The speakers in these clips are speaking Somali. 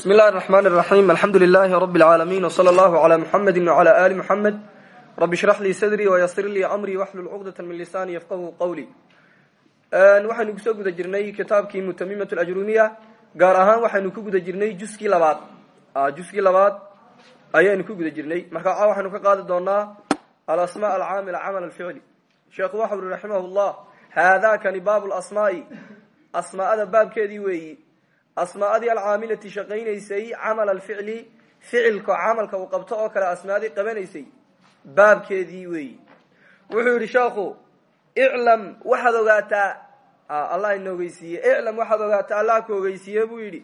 bismi illahi raxmaan raxiim alxamdu lilaahi rabi lcaalamiin wsala allahu cala muxamedi wcala ali muxamed rabi shrax lii sadrii wayasir lii amrii waxlul cuqdata min lisaani yafqahu qawlii waxaynu ku soo guda jirnay kitaabkii mutamimat lajrumiya gaar ahaan waxaynu ku guda jirnay juskii labaad. Juskii labaad ayaynu ku guda jirnay. Marka waxaynu ka qaadi doonaa alasma alcaamila camal alficli. Sheekhu waxa uri raximah llah haadakani baab lasmaai asmaada baabkeedii weeyi asmaadii alcaamilati shaqaynaysay camal alficli ficilka camalka uu qabto oo kale asmaadii qabanaysay baabkeedii weeyi wuxuu yidhi sheekhu iclam waxaad ogaataa allah ina ogeysiiye iclam waxaad ogaataa allah ku ogeysiiye buu yidhi.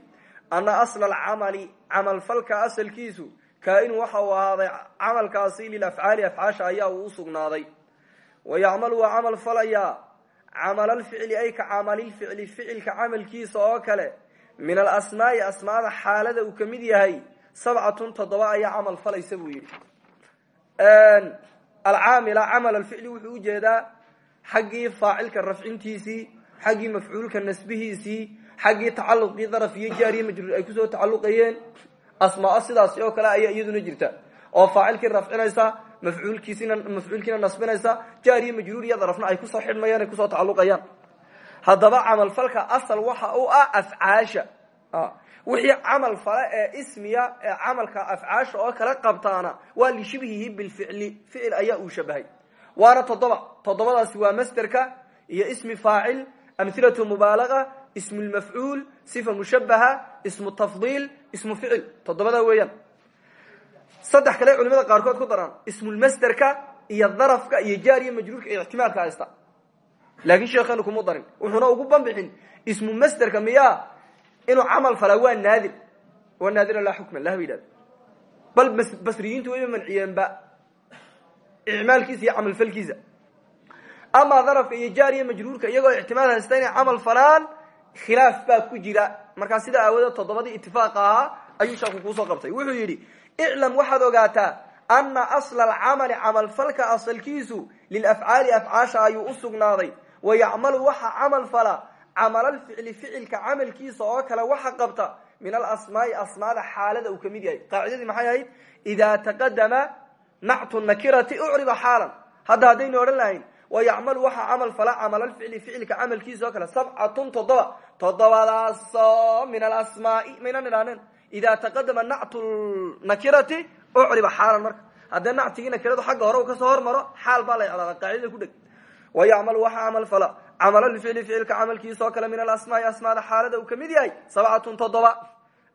Ana asla alcamali camalfalka asalkiisu kaa-inu waxa uu ahaaday camalkaasi lilafcaali afcaasha ayaa uu usugnaaday wayacmalu waa camal falayaa camal alficli ay ka camalilficli ficilka camalkiisa oo kale min alasmaai asmaada xaalada uu ka mid yahay sabcatun toddoba ayaa camal falaysa buu yidhi. Alcaamila camal alficli wuxuu u jeedaa xaggii faacilka rafcintiisii xaggii mafcuulka nasbihiisii xaggii tacaluqii daraf iyo jaariye majruur ay ku soo tacaluqayeen asmaa sidaasi oo kale ayaa iyaduna jirta. Oo faacilkii rafcinaysa mafcuulkiisina mafcuulkiina nasbinaysa jaariye majruur iyo darafna ay ku soo xidhmayaan ay ku soo tacaluqayaan haddaba camalfalka asal waxa u ah afcaasha. Wixii camal fale ee ismiya ee camalka afcaasha oo kala qabtaana waa lishibhihi bilficli ficil ayaa uu shabahay. Waana toddoba toddobadaasi waa masterka iyo ismi faacil amhilatu mubaalaga ismu lmafcuul sifa mushabaha ismu tafdiil ismu ficil. Toddobada weeyaan. Saddex kale culimada qaarkood ku daraan ismulmasterka iyo darafka iyo jaariya majruurka iyo ixtimaalka haysta laakiin sheekeenu kuma darin. Wuxuuna ugu banbixin ismu masterka miya inuu camal falaa waa naadir waa naadir laa xukma lah ba yidhahda bal basriyiintu wayba manciyeenba icmaalkiisa iyo camalfalkiisa amaa darafka iyo jaariya majruurka iyagoo ixtimaal haysta inay camal falaan khilaaf baa ku jira. Markaa sidaa aawadeed toddobadii itifaaqa ahaa ayuu sheeku kuusoo qabtay. Wuxuu yidhi iclam waxaad ogaataa ana asla alcamali camalfalka asalkiisu lilafcaali afcaasha ayuu usugnaaday wayacmalu waxa camal fala camalalficli ficilka camalkiisa oo kale waxa qabta min alasmaai asmaada xaalada uu ka mid yahay qaacidadii maxay ahayd idaa taqadama nactu nakirati ucriba xaalan hadda haddaynu odhan lahayn wayacmalu waxa camal fala camalalficli ficilka camalkiisa oo kale sabcatun toddoba toddobadaasoo min alasmaai maynan idhaaneen idaa taqadama nactu nakirati ucriba xaalan marka haddee nactigii nakiradu xagga hore uu ka soo hormaro xaal baa la icraaba qaacidada ku dheg wayacmalu waxa camal fala camalficli ficilka camalkiisa oo kale min alasmaai asmaada xaalada uu ka mid yahay sabcatun toddoba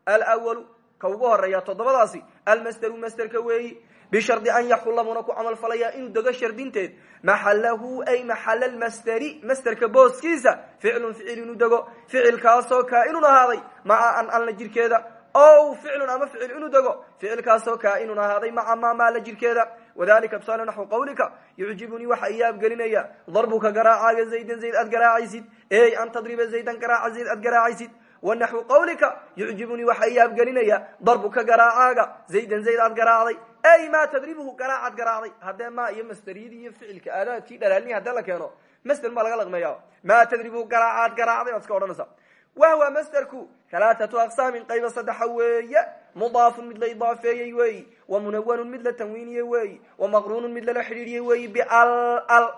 alwalu ka ugu horreeya toddobadaasi almasderu masderka weeyi bishardi an yaxula muna ku camal falaya inuu dego shardinteed maxalahu ay maxala lmasderi masderka booskiisa ficlun ficil inuu dego ficilkaasoo kaa-inun ahaaday maca an alla jirkeeda o ficlun ama ficil inuu dego ficilkaasoo kaa-inun ahaaday maca ma maala jirkeeda wadalika tusaale naxwu qawlika yucjibunii waxa i yaabgelinaya darbuka garaacaaga zaydan zayd aad garaacaysid ey an tadriba zaydan garaaca zayd aad garaacaysid wanaxwu qawlika yucjibunii waxa i yaabgelinaya darbuka garaacaaga zaydan zayd aad garaacday ey ma tadribuhu garaacaad garaacday haddee ma iyo masderiyadii iyo ficilka aadaadkii dhalaalini haddee la keeno masder baa laga laqmeeya ma tadribuhu garaacaad garaacday waad iska odhanaysaa wahwa masderku halaathatu aqsaamin qayba saddexa weeye mudaafun mid la idaafeeyey weeyi wa munawanun mid la tanwiiniyey weeyi wa maqruunun mid lala xidhiiriyey weeyi bial al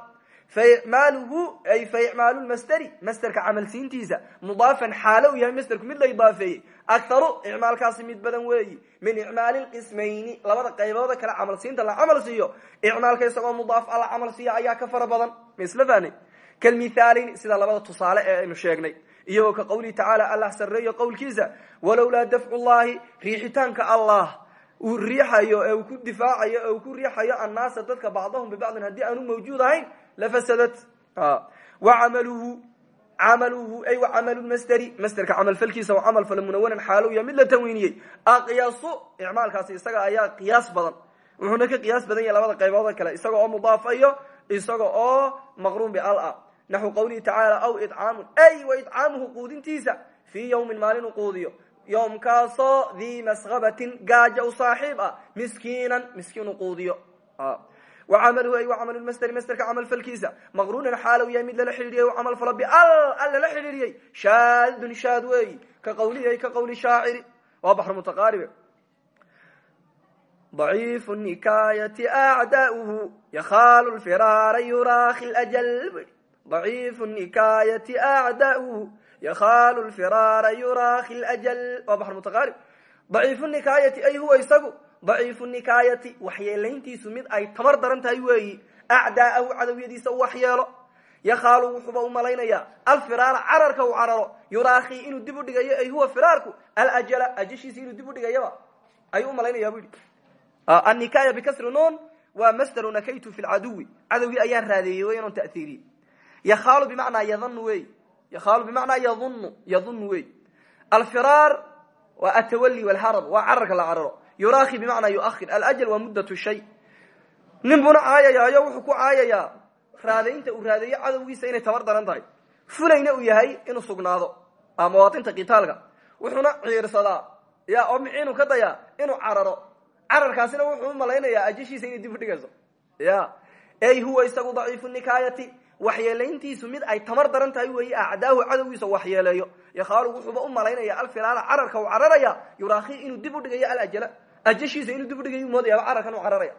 faicmaaluhu ay fa icmaalu lmasderi masderka camalsiintiisa mudaafan xaalo u yahay masderku mid la idaafeeyey akharu icmaalkaasi mid badan weeyi min icmaali lqismayni labada qaybooda kale camalsiinta la camal siiyo icmaalka isagoo mudaaf alla camal siiya ayaa ka fara badan ma isla fahnay sida labada tusaale ee aynu sheegnay iyagoo ka qawlihi tacaala allah sarreeyo qowlkiisa walowlaa dafcu llahi riixitaanka allah uu riixayo ee uu ku difaacayo ee uu ku riixayo annaasa dadka bacdahum bibacdin. Haddii aanu mawjuud ahayn lafasadat wacamaluhu camaluhu ay wacamalu lmasderi masderka camalfalkiisa waa camal fala munawanan ya mid la tanwiiniyey. Aqyasu icmaalkaasi isaga ayaa qiyaas badan. Wuxuuna ka qiyaas badan yahay labada qaybood kale isaga oo mudaafayo isaga oo maqruun bial a naxu qawlihi tacaala aw icaamun ay wa icaamuhu quudintiisa fii yawmin maalin u quudiyo yowmkaasoo dii mashabatin gaaja u saaxiib ah miskiinan miskiin u quudiyo wacamaluhu ay wacamalu lmasdari masderka camal falkiisa maqruunan xaalow yahay mid lala xidhiidhiyay u camal falo bial an lala xidhiidhiyey shaadun shaad weeyi ka qawlihi ay ka qawli shaaciri waa baxru mutaqaaribe daciifu nikaayati acdaauhu yakhaalu lfiraara yuraakhi ljal ضعيف النكاية أعداؤه يخال الفرار يراخي الأجل waa بحر متقارب ضعيف النكاية أي هو isagu ضعيف النكاية waxyeelayntiisu mid ay tabar daran tahay weeyi أعdاءahu cadowyadiisa u waxyeelo yakaalu wuxuuba u malaynaya alfiraara cararka uu cararo yuraakhi inuu dib u dhigayo ay huwa firaarku alajala ajashiisa inuu dib u dhigayaba ayuu umalaynaya bu yidhi annikaya bikasri nun waa masdaru nakaytu fi lcaduwi cadowgii ayaan raadeeyey wey inun ta'hiiriyey yakhaalu bimacnaa yadanu wey. Yakhaalu bimacnaa yadunu yadunu wey. Alfiraar waa atawali walharad waa cararka la cararo. Yuraakhi bimacnaa yuahir alajal waa muddat shay. Nin buna caayayaayo wuxuu ku caayayaa raadaynta uu raadeeyo cadowgiisa inay tabar daran tahay. Fulayna uu yahay inuu sugnaado. Mawaatinta kitaalka wuxuuna ciirsadaa. Ya oo miciinu ka dayaa inuu cararo. Cararkaasina wuxuu u malaynayaa ajashiisa inay waxyeelayntiisu mid ay tamar daran tahay weeye acdaahu cadowgiisa waxyeeleeyo. Yakhaalu wuxuuba u malaynaya alfilaala cararka u cararaya. Yuraakhi inuu dib u dhigayo alajala. Ajashiisa inuu dib u dhigayo moodayaaba cararkan u cararaya.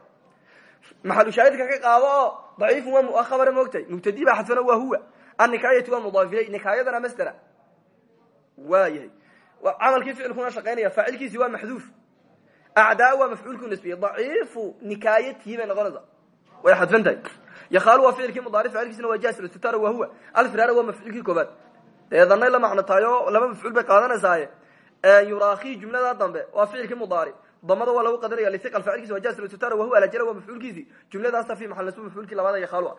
Maxalushaahidka ka qaado oo daciifun waa muakhabara moogtahay mubtadi baa xadfana waa huwa annikaayati waa mudaaf ilay nikaayadana masdera waa yahay. Camalkii ficilkuna shaqaynaya faacilkiisi waa maxduuf. Acdaa waa mafcuulkii nisbiyey daciifu nikaayatihi bay noqonaysa. Way xadfan yakhaalu waa ficilkii mudaaric ficilkiisna waa jaasir sitara waa huwa alfiraara waa mafcuulkii koobaad dee danay la macno tahay oo laba mafcuul bay qaadanaysaay yuraakhi jumlada dambe waa ficilkii mudaaric damada waa lagu qadaraya liiqal faacilkiisa waa jaasir sitara wahuwa alajala waa mafcuulkiisi jumladaasa fi maxal nasb mafcuulkii labaad yakhaalu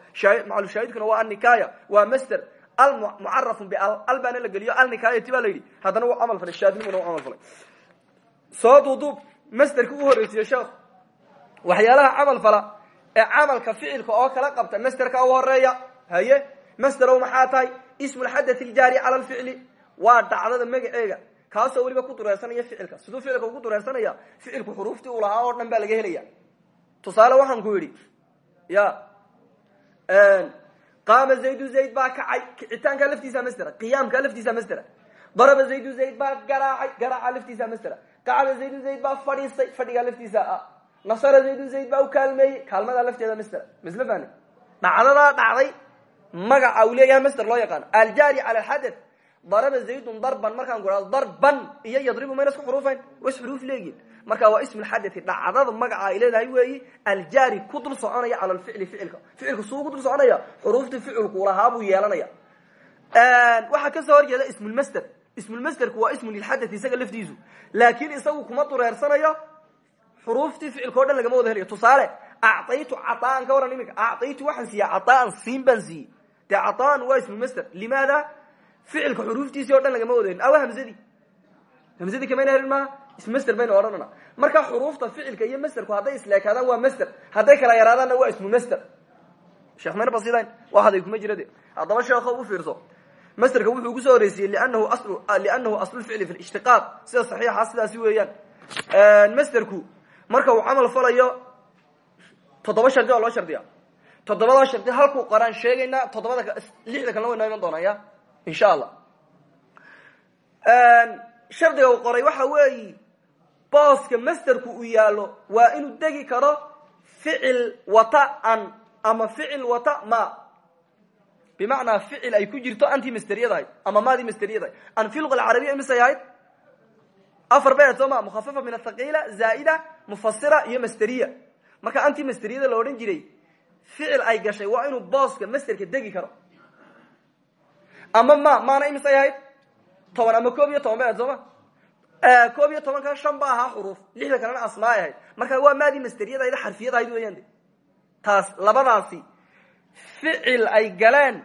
maxalu shaahidkuna waa annikaaya waa master almucarafu bial al baana la geliyo alnikaayati baa la yidhi haddana wuu camal falay shaadnimuna u camal falay soo duuduub masderka u horreysiye sheekhu waxyaalaha camal fala ee camalka ficilka oo kala qabta masderka u horreeya haye? Masderow maxaa tahay? Ismu lxadath iljaari cala lficli waa dhacdada magaceega. Kaasoo weliba ku dureersanaya ficilka. Siduu ficilka ugu dureersanaya ficilku xuruuftii uu lahaa oo dhan baa laga helaya tusaale waxaan ku yidhi ya qaama zaydu zayd baa kacay. Kicitaankaa laftiisa masdera qiyaamkaa laftiisa masdera. Daraba zaydu zayd baa garaacay garaaca laftiisa masdera. Qacda zaydu zayd baa fadhiistay nasara zaydu zayd baa u kaalmeeyey kaalmadaa lafteeda masdera misla fahni dhacdadaa dhacday magaca uu leeyahay masder loo yaqaano aljaari cala alxadath daraba zaydun darban markaan ku darban iyo yadribu mayna isku xuruufayn. Wa is xuruuf leegiin marka waa ismu lxadathi dhacdada magaca ay leedahay weeyi aljaari ku dul soconaya cala lficli ficilka. Ficilka suu ku dul soconaya xuruuftii ficilku lahaa buu yeelanaya. Waxaa ka soo horjeeda ismulmasder ismulmasderku waa ismu lilxadath isaga laftiisu. Laakin isagu kuma dureersanayo xuruuftii ficilka o dhan lagama wada helayo. Tusaale acaytu caaan ka waran iminka acaytu waxaan siiya caaan siin baan siiyey. Dee caaan waa ismulmasder limaada ficilka xuruuftiisii o dhan lagama wada helin. Awa hamzadii hamzadii kamayna helin maaha ismasder baynu odhanana marka xuruufta ficilka iyo masderku hadday isleekaadaan waa masder hadday kala yaraadaanna waa ismu masder sheekh mayna basidayn waa haday kuma jira de. Haddaba sheekho u fiirso. Masderka wuxuu ku soo horeysiyey lianahu aslu lianahu aslulficli fi lishtiqaaq sida saxiixa sidaasi weeyaan. Masderku marka uu camal falayo toddoba shardi oo loo shardiya toddobadaa shardi halkuu qoraan sheegaynaa toddobada lixda kalena way noo iman doonaan ya insha allah shardiga uu qoray waxa weeyi booska masderku uu yaalo waa inuu degi karo ficil wata an ama ficil wata ma. Bimacnaa ficil ay ku jirto anti masteriyadahayd ama maadii masteriyadahayd an fi luga alcarabiya imisay ahayd afar beed soo ma mukhafafa min athaqiila zaa'ida mufasira iyo masteriya. Marka anti masteriyada la odhan jiray ficil ay gashay waa inuu booska masterka degi karo. Ama ma maana imisay ahayd? Toban ama koob iyo toban beed soo ma? Koob iyo tobanka shan ba ahaa xuruuf lixda kalena asmaay ahayd. Marka waa maadii masteriyadayda xarfiyad ahayd weeyaan de. Taas labadaasi ficil ay galeen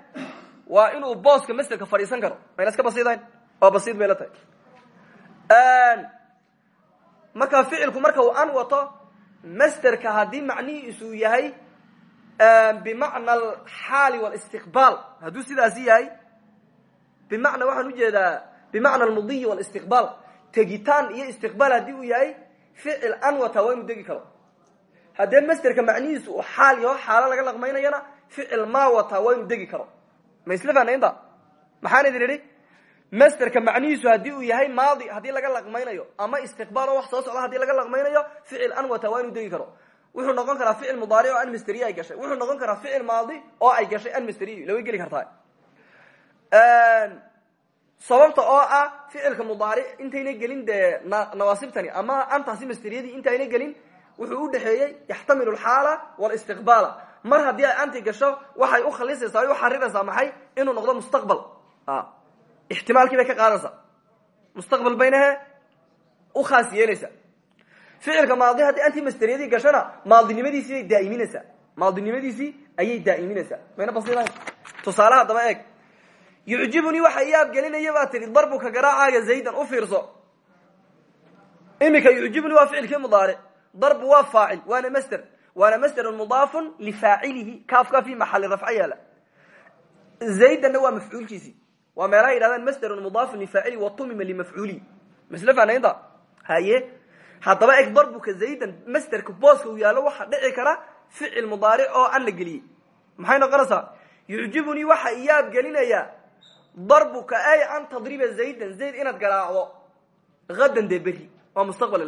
waa inuu booska masterka fadhiisan karo. Mayna iska basidayn oo basiid bay la marka ficilku marka uu an wato masterka haddii macnihiisu yahay bimacna alxaali walistiqbaal. Hadduu sidaasi yahay bimacna waxaan u jeedaa bimacna almudiyi walistiqbaal. Tegitaan iyo istiqbaal haddii uu yahay ficil an wata waa inuu degi karo. Haddee masterka macnihiisu uu xaal yaho xaalo laga laqmaynayana ficil maa wataa waa inuu karo. Ma isla fahnaynta maxaan idin idhi masterka macnihiisu haddii uu yahay maadi haddii laga laqmaynayo ama istiqbaal oo wax soo socda haddii laga laqmaynayo ficil an wata waa inuu degi karo. Wuxuu noqon karaa ficil mudaaric oo an masteriya ay gashay. Wuxuu noqon karaa ficil maadi oo ay gashay an masteriy laway geli kartaa. Sababta oo ah ficilka mudaaric intayna gelin dee nawaasibtani ama antaasi masteriyadii intayna gelin wuxuu udhexeeyey yaxtamilu alxaala walistiqbaala mar haddii anti gasho waxay ukhalisaysaa o uxariraysaa maxay? Inuu noqdo mustaqbal ixtimaalkii bay ka qaadaysaa mustaqbal baynahe ukhaas yeelaysaa ficilka maadi haddii anti masteriyadii gashona maadinimadiisii bay daaiminaysaa maadinimadiisii ayay daa'iminaysaa mayna basiidahay tusaale haddaba eeg yucjibunii waxa iyaab gelinaya baa tihi darbuka garaacaaga zaydan u fiirso imika yucjibunii waa ficilkii mudaaric darbu waa faacil waana master waana masderun mudaafun lifaacilihi kaafka fi maxali rafca yaalla zaydanna waa mafcuulkiisii waa meelaha yidhahdaan masderun mudaafun lifaacili watumima limafcuulihi masle fanaynta haye haddaba eg darbuka zaydan masderka booska uu yaalo waxaa dhici kara ficil mudaaric oo an la geliyey. Maxay noqonaysaa yucjibunii waxa iyaab gelinaya darbuka ay an tadriba zaydan zayd inaad garaacdo. Hadan dee beri waa mustaqbal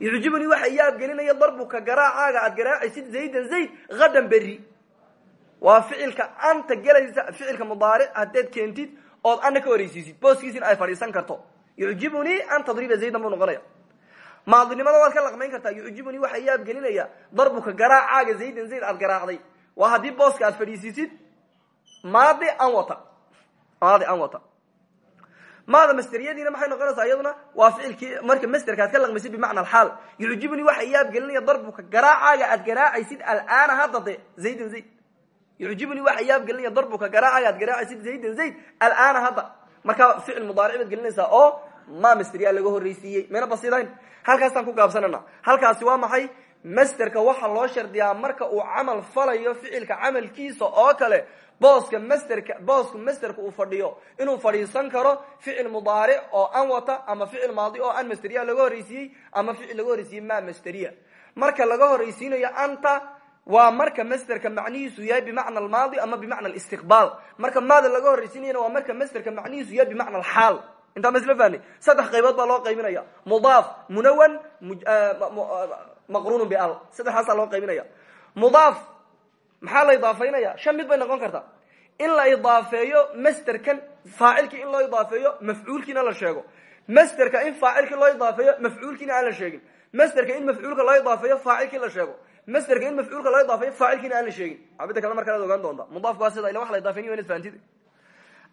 yucjibunii waxa iyaab gelinaya darbuka garaacaaga aad garaacaysid zaydan zayd hadan beri waa ficilka anta gelaysa ficilka mudaaric haddaad keentid ood ana ka horeysiisid booskiisina ay fadhiisan karto. Yucjibunii an tadriba zaydan buu noqonaya maadinimada waad ka laqmayn kartaa. Yucjibunii waxa iyaab gelinaya darbuka garaacaaga zaydan zayd aad garaacday. Waa haddii booska aad fadhiisiisid maadi an maadi an maada masteriyadiina maxay noqonaysaa? Iyaduna waa ficilkii marka masterka ad ka laqmaysid bimacna alxaal yucjibunii waxa iyaab gelinaya darbuka garaacaaga aad garaacaysid alaana hadda de zaydan zayd yucjibunii waxa iyaab gelinaya darbuka garaacaaga aad garaacaysid zaydan zayd. Alaana hadda markaa ficil mudaaric baad gelinaysaa oo ma masteriya laga horreysiiyey mayna basidayn halkaasaan ku gaabsanana halkaasi waa maxay? Masterka waxaa loo shardiyaa marka uu camal falayo ficilka camalkiisa oo kale booska masterka booska masterka uu fadhiyo. Inuu fadhiisan karo ficil mudaaric oo an wata ama ficil maadi oo an masteriya laga horreysiiyey ama ficil laga horreysiiyey ma masteriya marka laga horreysiinayo anta waa marka masterka macnihiisu yahay bimacna almaadi ama bimacna alistiqbaal marka maada laga horreysiinayana waa marka masterka macnihiisu yahay bimacna alxaal intaa masla fahni saddex qaybood baa loo qaybinaya. Mudaaf munawan maqrunun bial. Saddexaasaa loo qaybinaya. Mudaaf maxaa la idaafeynaya shan mid bay noqon kartaa. In la idaafeeyo masterkan faacilkii in loo idaafeeyo mafcuulkiina la sheego. Masterka in faacilkii loo idaafeeyo mafcuulkiina aan la sheegin. Masterka in mafcuulka loo idaafeeyo faacilkii la sheego masterka in mafcuulka loo idaafeeyo faacilkiina aan la sheegin. Abida kale markalead ogaan doonta. Mudaafku waa sida ila wax la idaafeynay inad fahamtid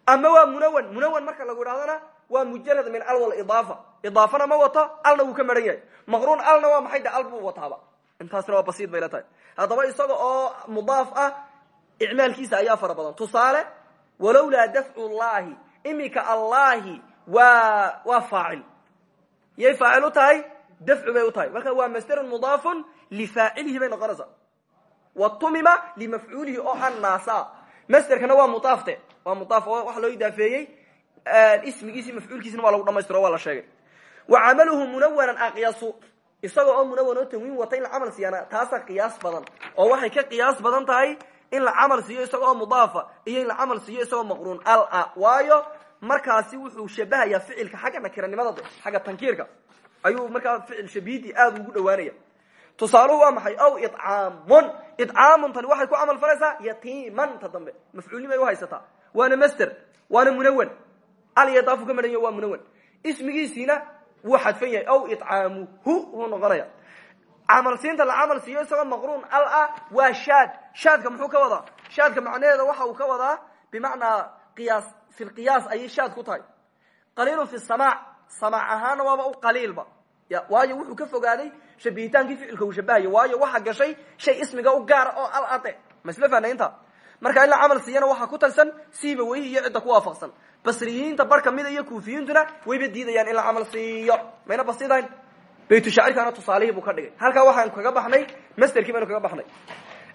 ama waa munawan munawan marka lagu idhahdana waa mujarad min al walidaafa idaafana ma wato alna wuu ka maran yahay. Maqruun alna waa maxay? De al buu wataaba. Intaasna waa basiid bay la tahay. Haddaba isaga oo mudaaf ah icmaalkiisa ayaa fara badan. Tusaale walowlaa dafcu llahi imika allahi waa waa faacil. Yay faacil u tahay? Dafcu bay u tahay. Marka waa masderun mudaafun lifaacilihi bay noqonaysaa wa tumima limafcuulihi oo an naasa masderkana waa mudaafte waa mudaaf oo waxa loo idaafeeyey ismigiisi mafcuulkiisina waa lagu dhamaystiro waa la sheegay wa camaluhu munawanan aqyasu isaga oo munawan oo tanwiin wata in la camal siiyana taasaa qiyaas badan oo waxay ka qiyaas badan tahay in la camal siiyo isaga oo mudaafa iyo in la camal siiyo isagoo maqruun ala waayo markaasi wuxuu shabahayaa ficilka xagga nakiranimada de xagga tankiirka ayuu markaa ficil shabiidi aada ugu dhawaanaya tusaaluhu waa maxay? Aw icaamun icaamun tani waxay ku camal falaysaa yatiiman ta dambe. Mafcuulnimay uhaysataa waana master waana munawan alyadaafu ka maran ya waa munawan ismigiisiina wuu xadfan yahay. Aw icaamuhu wuu noqonaya. Camal siinta la camal siiyo isagoo maqruun al ah waa shaad. Shaadka muxuu ka wadaa? Shaadka macnaheeda waxa uu ka wadaa bimacnaa qiyaas fi lqiyaas ayay shaad ku tahay. Qaliilun fi samaac samaac ahaana waaba u qaliilba. Ya waayo wuxuu ka fogaaday shabihitaankii ficilka uu shabahayo waayo waxa gashay shay ismiga u gaara oo al ade masle fanaynta marka in la camal siiyana waxaa ku tagsan siiba weyhi iyo cidda ku waafaqsan. Basriyiinta bar kamida iyo kuufiyiintuna wayba diidayaan in la camal siiyo. Mayna basidayn baytushaacirkaana tusaalihii buu ka dhigay. Halkaa waxaan kaga baxnay masterkii baynu kaga baxnay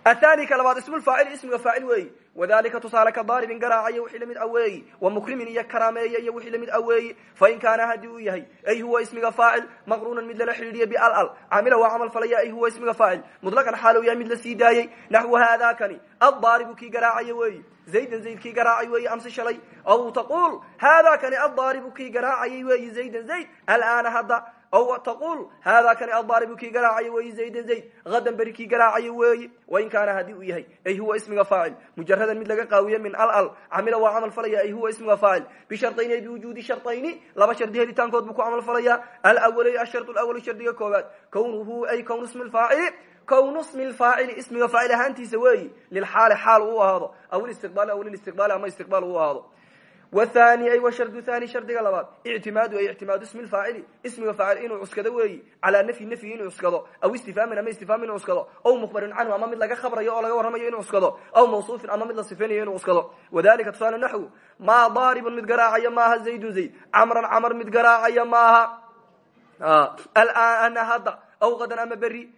athani ka labaad ismulfaacili ismiga faacil weeyi wadalika tusaale ka daaribin garaacaya wixii la mid a weeyi wa mukrimin iyo karaameeya iyo wixii la mid a weeyi fain kaana haddii uu yahay ay huwa ismiga faacil maqruunan mid lala xidhiidhiya bialal camila waa camal falaya ay huwa ismiga faacil mutlaqan xaalow yahay mid la sii daayey naxwu haadakani addaaribu kii garaacaya weeyi zaydan zayd kii garaacay weeyi amsi shalay aw taquul haadakani addaaribu kii garaacayay weeyi zaydan zayd alaana hadda o taqul hada kani addaaribu kii garaacaya weyi zaydan zayd hadan beri kii garaacaya weeyi wain kaana haddii uu yahay ay huwa ismiga faacil mujaradan mid laga qaawiye min alal camila waa camal falaya ay huwa ismiga faacil bisharطayni ay biwujuudi sharطayni laba shardi helitaankood buu ku camal falaya alawalay ashar lawal shardiga koobaad kownuhu ay kownu ismi faacili kownu smi lfaacili ismiga faacil ahaantiisa weeyi lilxaali xaal uu ahaado aw listiqbaali aw lilistiqbaali ama istiqbaal uu ahaado wthani ay washardu thani shardiga labaad ictimaadu ay ictimaadu ismi lfaacili ismiga faacil inuu cuskado weeyi calaa nafyi nafyi inuu cuskado aw istifhaamin ama istifhaam inuu cuskado aw mukhbarin canhu ama mid laga khabrayo oo laga warramayo inuu cuskado aw mawsuufin ama mid la sifaynayo inuu cuskado wadalika tusaale naxwu maa daaribun mid garaacaya maaha zaydun zayd camran camar mid garaacaya maaha alana hadda aw qadan ama beri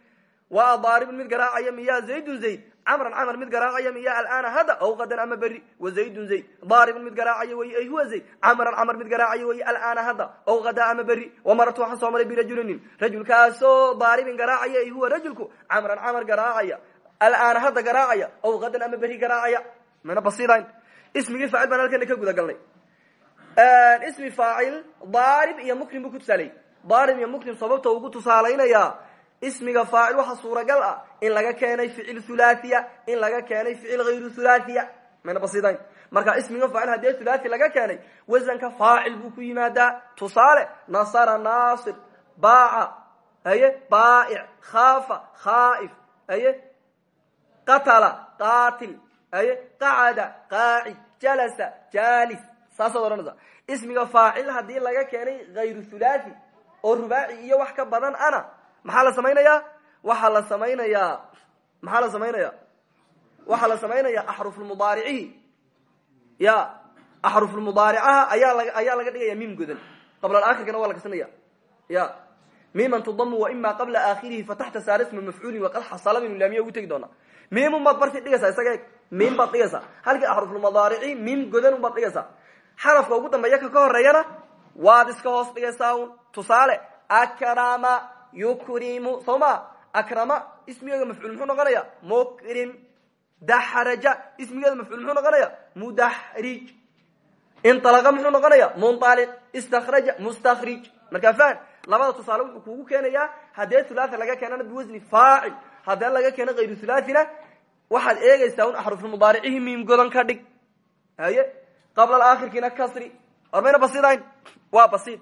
waa daaribun mid garaacaya miya zaydun zayd camran camar mid garaacaya miya alana hadda aw qadan ama beri wa zaydun zayd. Daaribun mid garaacaya wey ay huwa zayd camran camar mid garaacaya wey alana hadda aw qada ama beri wamaratu waxaan soo maray birajulinin rajulkaasoo daaribin garaacaya ay huwa rajulku camran camar garaacaya alana hadda garaacaya aw qadan ama beri garaacaya. Mana basidayn ismigii faacil baan halkana ka guda galnay. Ismi faacil daarib iyo mukrim buu ku tusaalay daarib mukrim sababta ugu tusaalaynaya ismiga faacil waxa suuragal ah in laga keenay ficil hulaahiya in laga keenay ficil hayru hulaahiya mayna basidayn marka ismiga faacil haddii hulaahi laga keenay wasanka faacil buu ku yimaadaa. Tusaale nasara naasir baaca aye baa'ic khaafa khaa'if aye qatala qaatil aye qacada qaacid jalasa jaalis. Saasaad ismiga faacil haddii laga keenay hayru hulaahi oo rubaaci iyo wax ka badan ana maxaa la samaynayaa waxaa la samaynayaa maxaa la samaynaya? Waxaa la samaynaya axrufulmudaaricihi ya axrufulmudaaricaha ayaa la ayaa laga dhigaya mim godan qabla aakhirkana waa la kasanaya ya miman tudamu wa ima qabla aakhirihi fataxta saar isma mafcuulin waqad xasala minu laamiya ugu tegi doonaa mimun baad barti dhigaysaa isaga eeg mim baad dhigaysaa halkii axrufulmudaarici mim godan un baad dhigaysaa xarafka ugu dambeeya ka ka horeeyana waad iska hoos dhigaysaa un. Tusaale akrama yukrimu soo ma akrama ismigeeda mafcuul muxuu noqonaya mukrim daxraja ismigeeda mafcuul muxuu noqonaya mudaxrij inalaqa muxuu noqonaya munaliq istakraja mustakrij markaa fahan labada tusaale wuxuu kugu keenayaa haddee hulaahi laga keenana biwasni faacil haddee laga keeno hayru hulaathina waxaad eegaysaa un axrufulmudaaricihi miim godan ka dhig haye qabla aakhirkiina kasri ormayna basidayn waa basid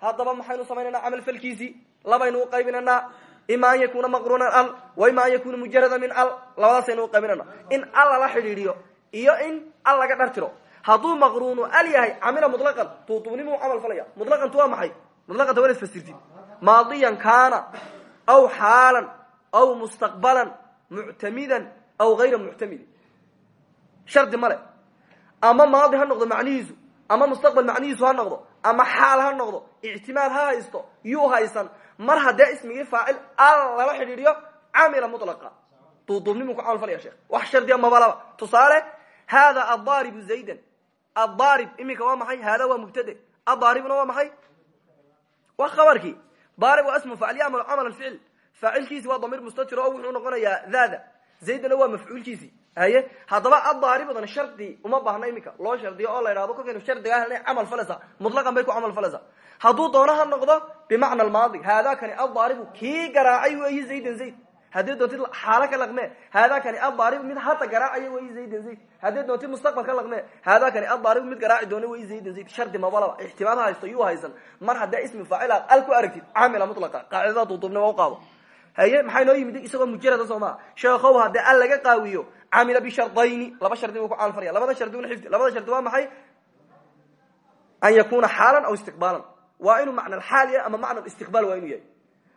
haddaba maxaynu samaynayna camal falkiisii labaynu uqaybinanaa ima an yakuna maqrunan al wa ima an yakuna mujarada min al labadaasaynu uqaybinana in al lala xidhiidhiyo iyo in al laga dhartiro. Hadduu maqruunu al yahay camila mutlaqan tuutuubnimu camal falaya. Mutlaqantu waa maxay? Mutlaqanta waa fasirtid maadiyan kaana aw xaalan aw mustaqbalan muctamidan aw hayra muctamidin. Shardi male ama maadi ha noqdo ama mustaqbal macnihiisu ha ama xaal ha noqdo ictimaad ha haysto yuu haysan. Mar haddee ismigii faacil al lala xidhiidhiyo camila mulaqa duuduubnimu ku camal falaya sheekh. Wax shardiya mabalaba tusaale hada addaaribu zaydan. Addaarib iminka waa maxay? Hada waa mubtade. Addaaribuna waa maxay? Waa khabarkii. Daarib waa ismu faacil yacmalu camal ficil. Faacilkiisi waa damiir mustatir oo wuxuu noqonayaa daada zaydana waa mafcuulkiisi haye haddaba addaaribadan shardi uma baahna iminka. Loo shardiyo oo la idhahdo kolkaynu shardiga helna camal falaysa mutlaqan bay ku camal falaysa hadduu doono ha noqdo bimacna almaadi haadakani addaaribu kii garaacay weeyi zaydan zayd. Haddii doontid xaalo ka laqme haadakani addaaribu mid hadda garaacaya weeyi zaydan zayd. Haddii doontid mustaqbal ka laqme haadakani addaaribu mid garaaci doona weeyi zaydan zayd. Shardi mabalaba ixtimaal ha haysto yuu haysan. Mar haddee ismi faacil aad al ku aragtid camila mutlaqa qaacidada duuduubnima u haye maxay noo yimid? Isagoo mujarada soo maa sheekow laga qaawiyo camila bishardayni laba shardi buu ku camal faraya labada shardi una xifdi labada shardi waa maxay an yakuna xaalan aw istiqbaalan waa inuu macna alxaal yahay ama macna istiqbaal waa inuu yahay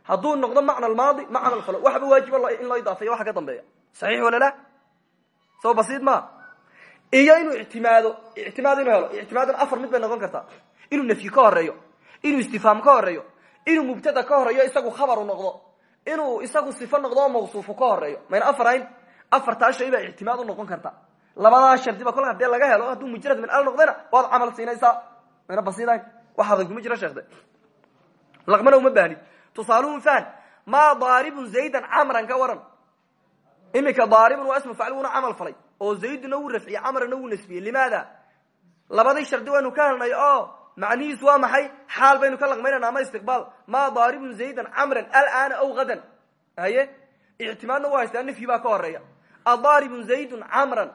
hadduu noqdo macna almaadi macna alfalo waxba waajiba in loo idaafeeyo waxa ka dambeeya saxiix wala la soo basiid ma iyo inuu ictimaado ictimaad inuu helo ictimaadan afar mid bay noqon kartaa inuu nafyi ka horeeyo inuu istifhaam ka horeeyo inuu mubtada ka horeeyo isagu khabaru noqdo inuu isagu sifo noqdo oo mawsuufu ka horeeyo mayna afarayn afartaa shay baa ictimaad u noqon karta. Labadaa shardiba kolka hadee laga helo hadduu mujarad min al noqdayna waad camal siinaysaa. Mayna basiidayn. Wax adag kuma jiro sheekde laqmana uma baahnid tusaaluhu fahan maa zaydan camran ka waran. Imika daaribun waa ismu facil wuuna falay oo zayduna wuu rafciyey camrana wuu nasbiyey limaada? Labadii shardi waynu ka helnay oo macnihiisu waa maxay? Xaal baynu ka laqmaynana ama istiqbaal. Maa daaribun zaydan camran alana aw hadan haye? Ictimaadna waa haystaa nafyi baa ka horreeya adaaribun zaydun camran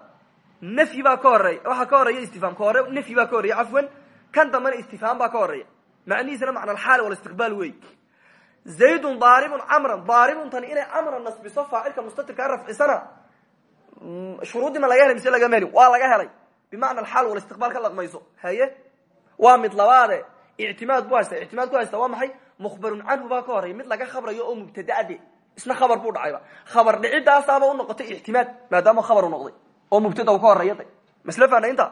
nafyi baa ka horreeya waxaa ka horreeya istifhaam ka hore nafyi baa ka horreeya cafwan kan dambana istifhaam baa ka horreeya macnihiisana macna alxaal walistiqbaal wey. Zaydun daaribun camran daaribun tani inay camran nasbiso faacilka mustatirkaa rafcisana shuruuddii ma laga helay mise lagama helin waa laga helay. Bimacna alxaal walistiqbaal ka laqmayso haye? Waa mid labaade. Ictimaad bu haysta ictimaad ku haysta waa maxay? Mukhbarun canhu baa ka horreeya mid laga khabrayo oo mubtadaade isna khabar buu dhacayba. Khabar dhicidaasaaba unoqotay ictimaad maadaama khabar u noqday. Oo mubtada u ka horreeya day masle fahna inta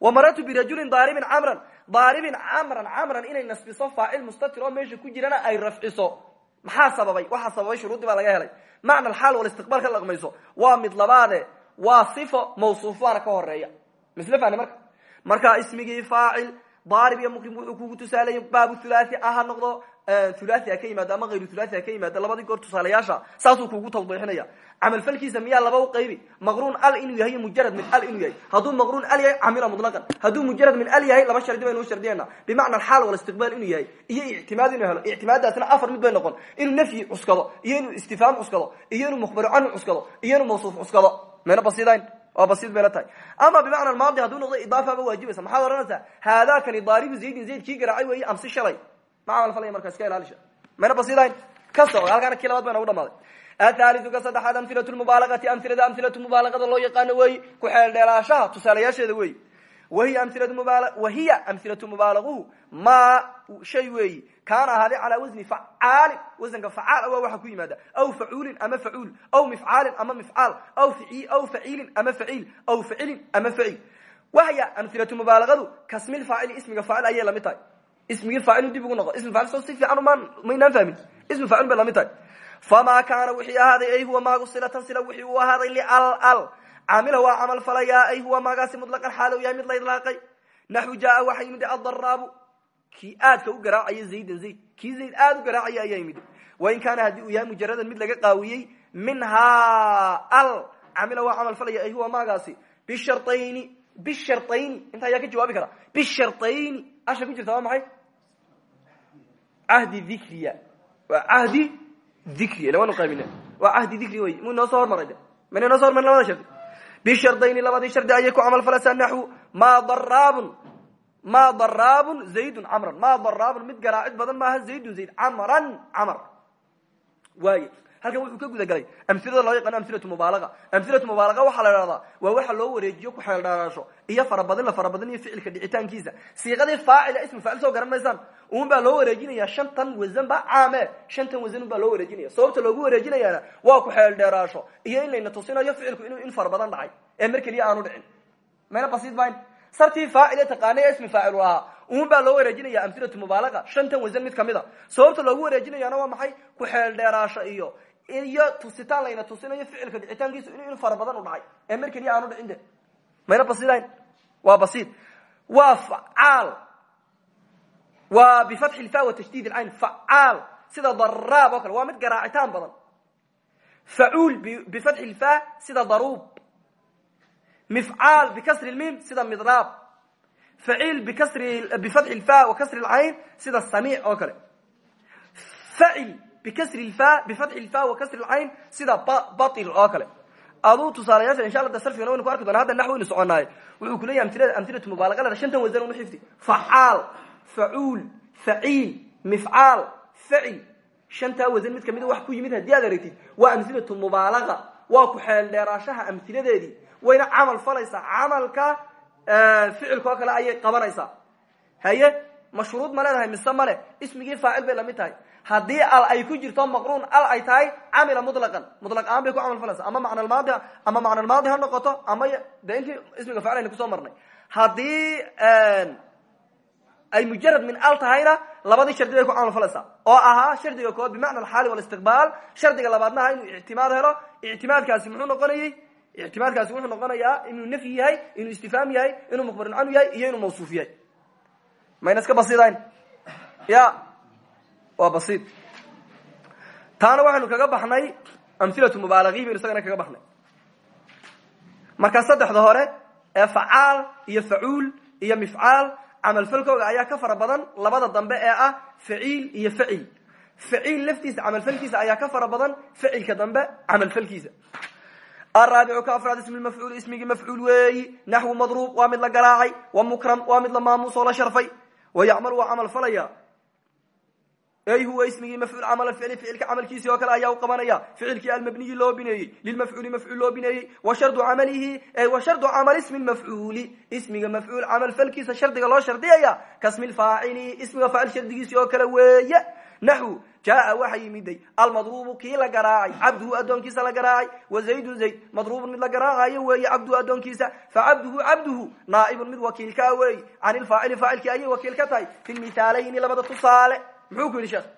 wamaratu birajulin daaribin camran daaribin camran camran inay nasbiso faacil mustatir oo meesha ku jirana ay rafciso. Maxaa sababay? Waxaa sababay shuruuddii baa laga helay. Macna alxaal walistiqbaal ka laqmayso. Waa mid labaade waa sifo mawsuuf waana ka horreeya masle fahna marka? Markaa ismigii faacil daarib iyo muqrim wuxuu kugu thulathi ah noqdo thulathi ha ka yimaado ama hayru thulathi ha ka yimaado labadii goor tusaalayaasha saasuu kugu tawdiixinaya camalfalkiisa miyaa laba u qaybi maqruun al inuu yahay mujarad min al inuu yahay hadduu maqruun al yahay camila mutlaqan hadduu mujarad min al yahay laba shardi baynu shardiyana bimacna alxaal walistiqbaal inuu yahay iyo ictimaad inuu helo ictimaadaasna afar mid bay noqon inuu nafyi cuskado iyo inuu istifhaam cuskado iyo inuu mukhbaru canhu cuskado iyo inuu mawsuuf cuskado mayna basidayn waa basiid bayla tahay ama bimacna maadi hadduu noqdo idaafaaba waajibaysa maxaad ma camal falaya markaa iska ilaalisha. Mayna basidayn ka soco halkaana kii labaad ba nagu dhamaaday athaliu ka saddexaad amhilat mubaalagati amhilada amhilatu mubaalagada loo yaqaano weyi ku xeeldheelaashaha tusaalayaasheeda weyi wahiya amhilatu mubaala wahiya amhilatu mubaalaguhu ma shay weeyi kaana ahaaday calaa wasni facaalin wasanka facaal waa waxa ku yimaada. Aw facuulin ama facuul aw mifcaalin ama mifcaal aw faciilin ama faciil aw facilin ama facil wahya amhilatu mubaalagadu kasmil faacili ismiga faacil ayay la mid tahay ismigii faacil dib ugu noqo ismi faacil soo si fiican maan maynaan fahmin ismi faacil bay la mid tahay famaa kaana wixii ahaaday ay huwa maagu silatan sila wixii uu ahaaday lial al caamila waa camal falayaa ay huwa maagaasi mutlaqan xaalow yahay mid la idlaaqay naxu jaaa waxaa yimid adaraabu kii aadka u garaacaya zaydan zayd kii zayd aada u garaacaya ayaa yimid wain kaana haddii uu yahay mujaradan mid laga qaawiyey minhaa al camila waa camal falaya ay huwa maagaasi bisharayni bisharayni inta ayaa ka jawaabi kara bisharayni asha ku jirta waa maxay cahdi dikriya. Waa cahdi dikri ila waanu qaybina waa cahdi dikri wey mu inoo soo hormaray de mana inoo so hormarin labada shardi bishardayni labadii shardi ayay ku camal falaysaa naxwu ma daraabun ma daraabun zaydun camran ma daraabun mid garaacid badan maaha zaydun zayd. Camran camar waaye halkan wuxuu ka guda galay amhilada loo yaqaano amhilatu mubaalaga amhilatu mubaalaga waxaa la idhahdaa waa waxa loo wareejiyo ku xeeldheeraasho iyo farabadin la farabadiniyo ficilka dhicitaankiisa. Siiqadii faacila ismu faacil soo garan maysaan baa loo wareejinaya shantan wasan ba caame. Shantan wasan un baa loo wareejinaya sababta loogu wareejinayaana waa ku xeeldheeraasho iyo in layna tusinayo ficilku inuu in farabadan dhacay ee mar keliya aanu dhicin. Mayna basiid bayn? Sartii faacile taqaanay ismi faacil ahaa un baa loo wareejinaya amhilatu mubaalaga shantan wasan mid ka mid a. Sababta loogu wareejinayaana waa maxay? Ku xeeldheeraasho iyo iyo tusitaan layna tusinayo ficilka dhicitaankiisu in in fara badan u dhacay. Ee mar keliya aanu dhicin de. Mayna basidayn waa basiid. Waa facaal. Waa bifatxi lfa wa tashdid alcayn facaal. Sida daraab oo kale. Waa mid garaacitaan badan. Facuul bifatxi lfa sida daruub. Mifcaal bikasri lmim sida midraab. Faciil bikasri bifatxi lfa wa kasri lcayn sida samiic oo kale. Facil bikasri lfa bifatxi lfa wa kasri lcayn sida bail oo kale aduu tusaalayaasha insha alla sarfigana waynu ku arki doona hadda nax waynu soconaaye wuxuu ku leeyahy amilada amhilatu mubaalaga leda shantan wasan unu xifdi facaal facuul faciil mifcaal facil shantaa wasan mid kamida wax ku yimid haddii aad aragtid waa amhilatu mubaalaga waa ku xeel dheeraashaha amhiladeedii wayna camal falaysaa camalka ficilka oo kale ayay qabanaysaa haye mashruud ma leedahay mise male ismigii faacil bay la mid tahay haddii al ay ku jirto maqruun al ay tahay camila mutlaqan. Mutlaq ahaan bay ku camal falaysaa ama macna maadi ama macna maadi ha noqoto ama de intii ismiga faacil aynu ku soo marnay. Haddii ay mujarad min al tahayna labadii shardi bay ku camal falaysaa oo ahaa shardiga kood bimacna alxaali walistiqbaal shardiga labaadna aha inuu ictimaad helo. Ictimaadkaasi muxuu noqonayey ictimaadkaasi wuxuu noqonayaa inuu nafyi yahay inuu istifhaam yahay inuu mukhbarun canhu yahay iyo inuu mawsuuf yahay. Mayna iska basidayn ya waa basid taana waxaynu kaga baxnay amhilatu mubaalagii baynu isagana kaga baxnay. Marka saddexda hore ee facaal iyo facuul iyo mifcaal camalfalkooga ayaa ka fara labada dambe ee ah faciil iyo facil faciil laftiisa camalfalkiisa ayaa ka fara badan facilka dambe camalfalkiisa araabicu ka afraad ismi mafcuul ismigii mafcuul weeyi naxwu madruub waa mid la garaacay wa mukram waa mid la maamuus ey huwa ismigii mafcuul camal ficli ficilka camalkiisii oo kale ayaa u qabanaya ficilkii almabniyi loo bineeyey lilmafcuuli mafcuul loo bineeyey wa shardu camalihi wa shardu camal ismi mafcuuli ismiga mafcuul camal falkiisa shardiga loo shardiyaya kasmi lfaacili ismiga faacil shardigiisii oo kale weeye naxwu jaa waxa yimiday almadruubu kii la garaacay cabduhu adoonkiisa la garaacay wa zaydun zayd madruubun mid la garaacayo weeye cabduhu adoonkiisa facabduhu cabduhu naaibun mid wakiilkaa weeye can ilfaacili faacilkii ayay wakiil ka tahay fi muxuu ku yidhi sheekh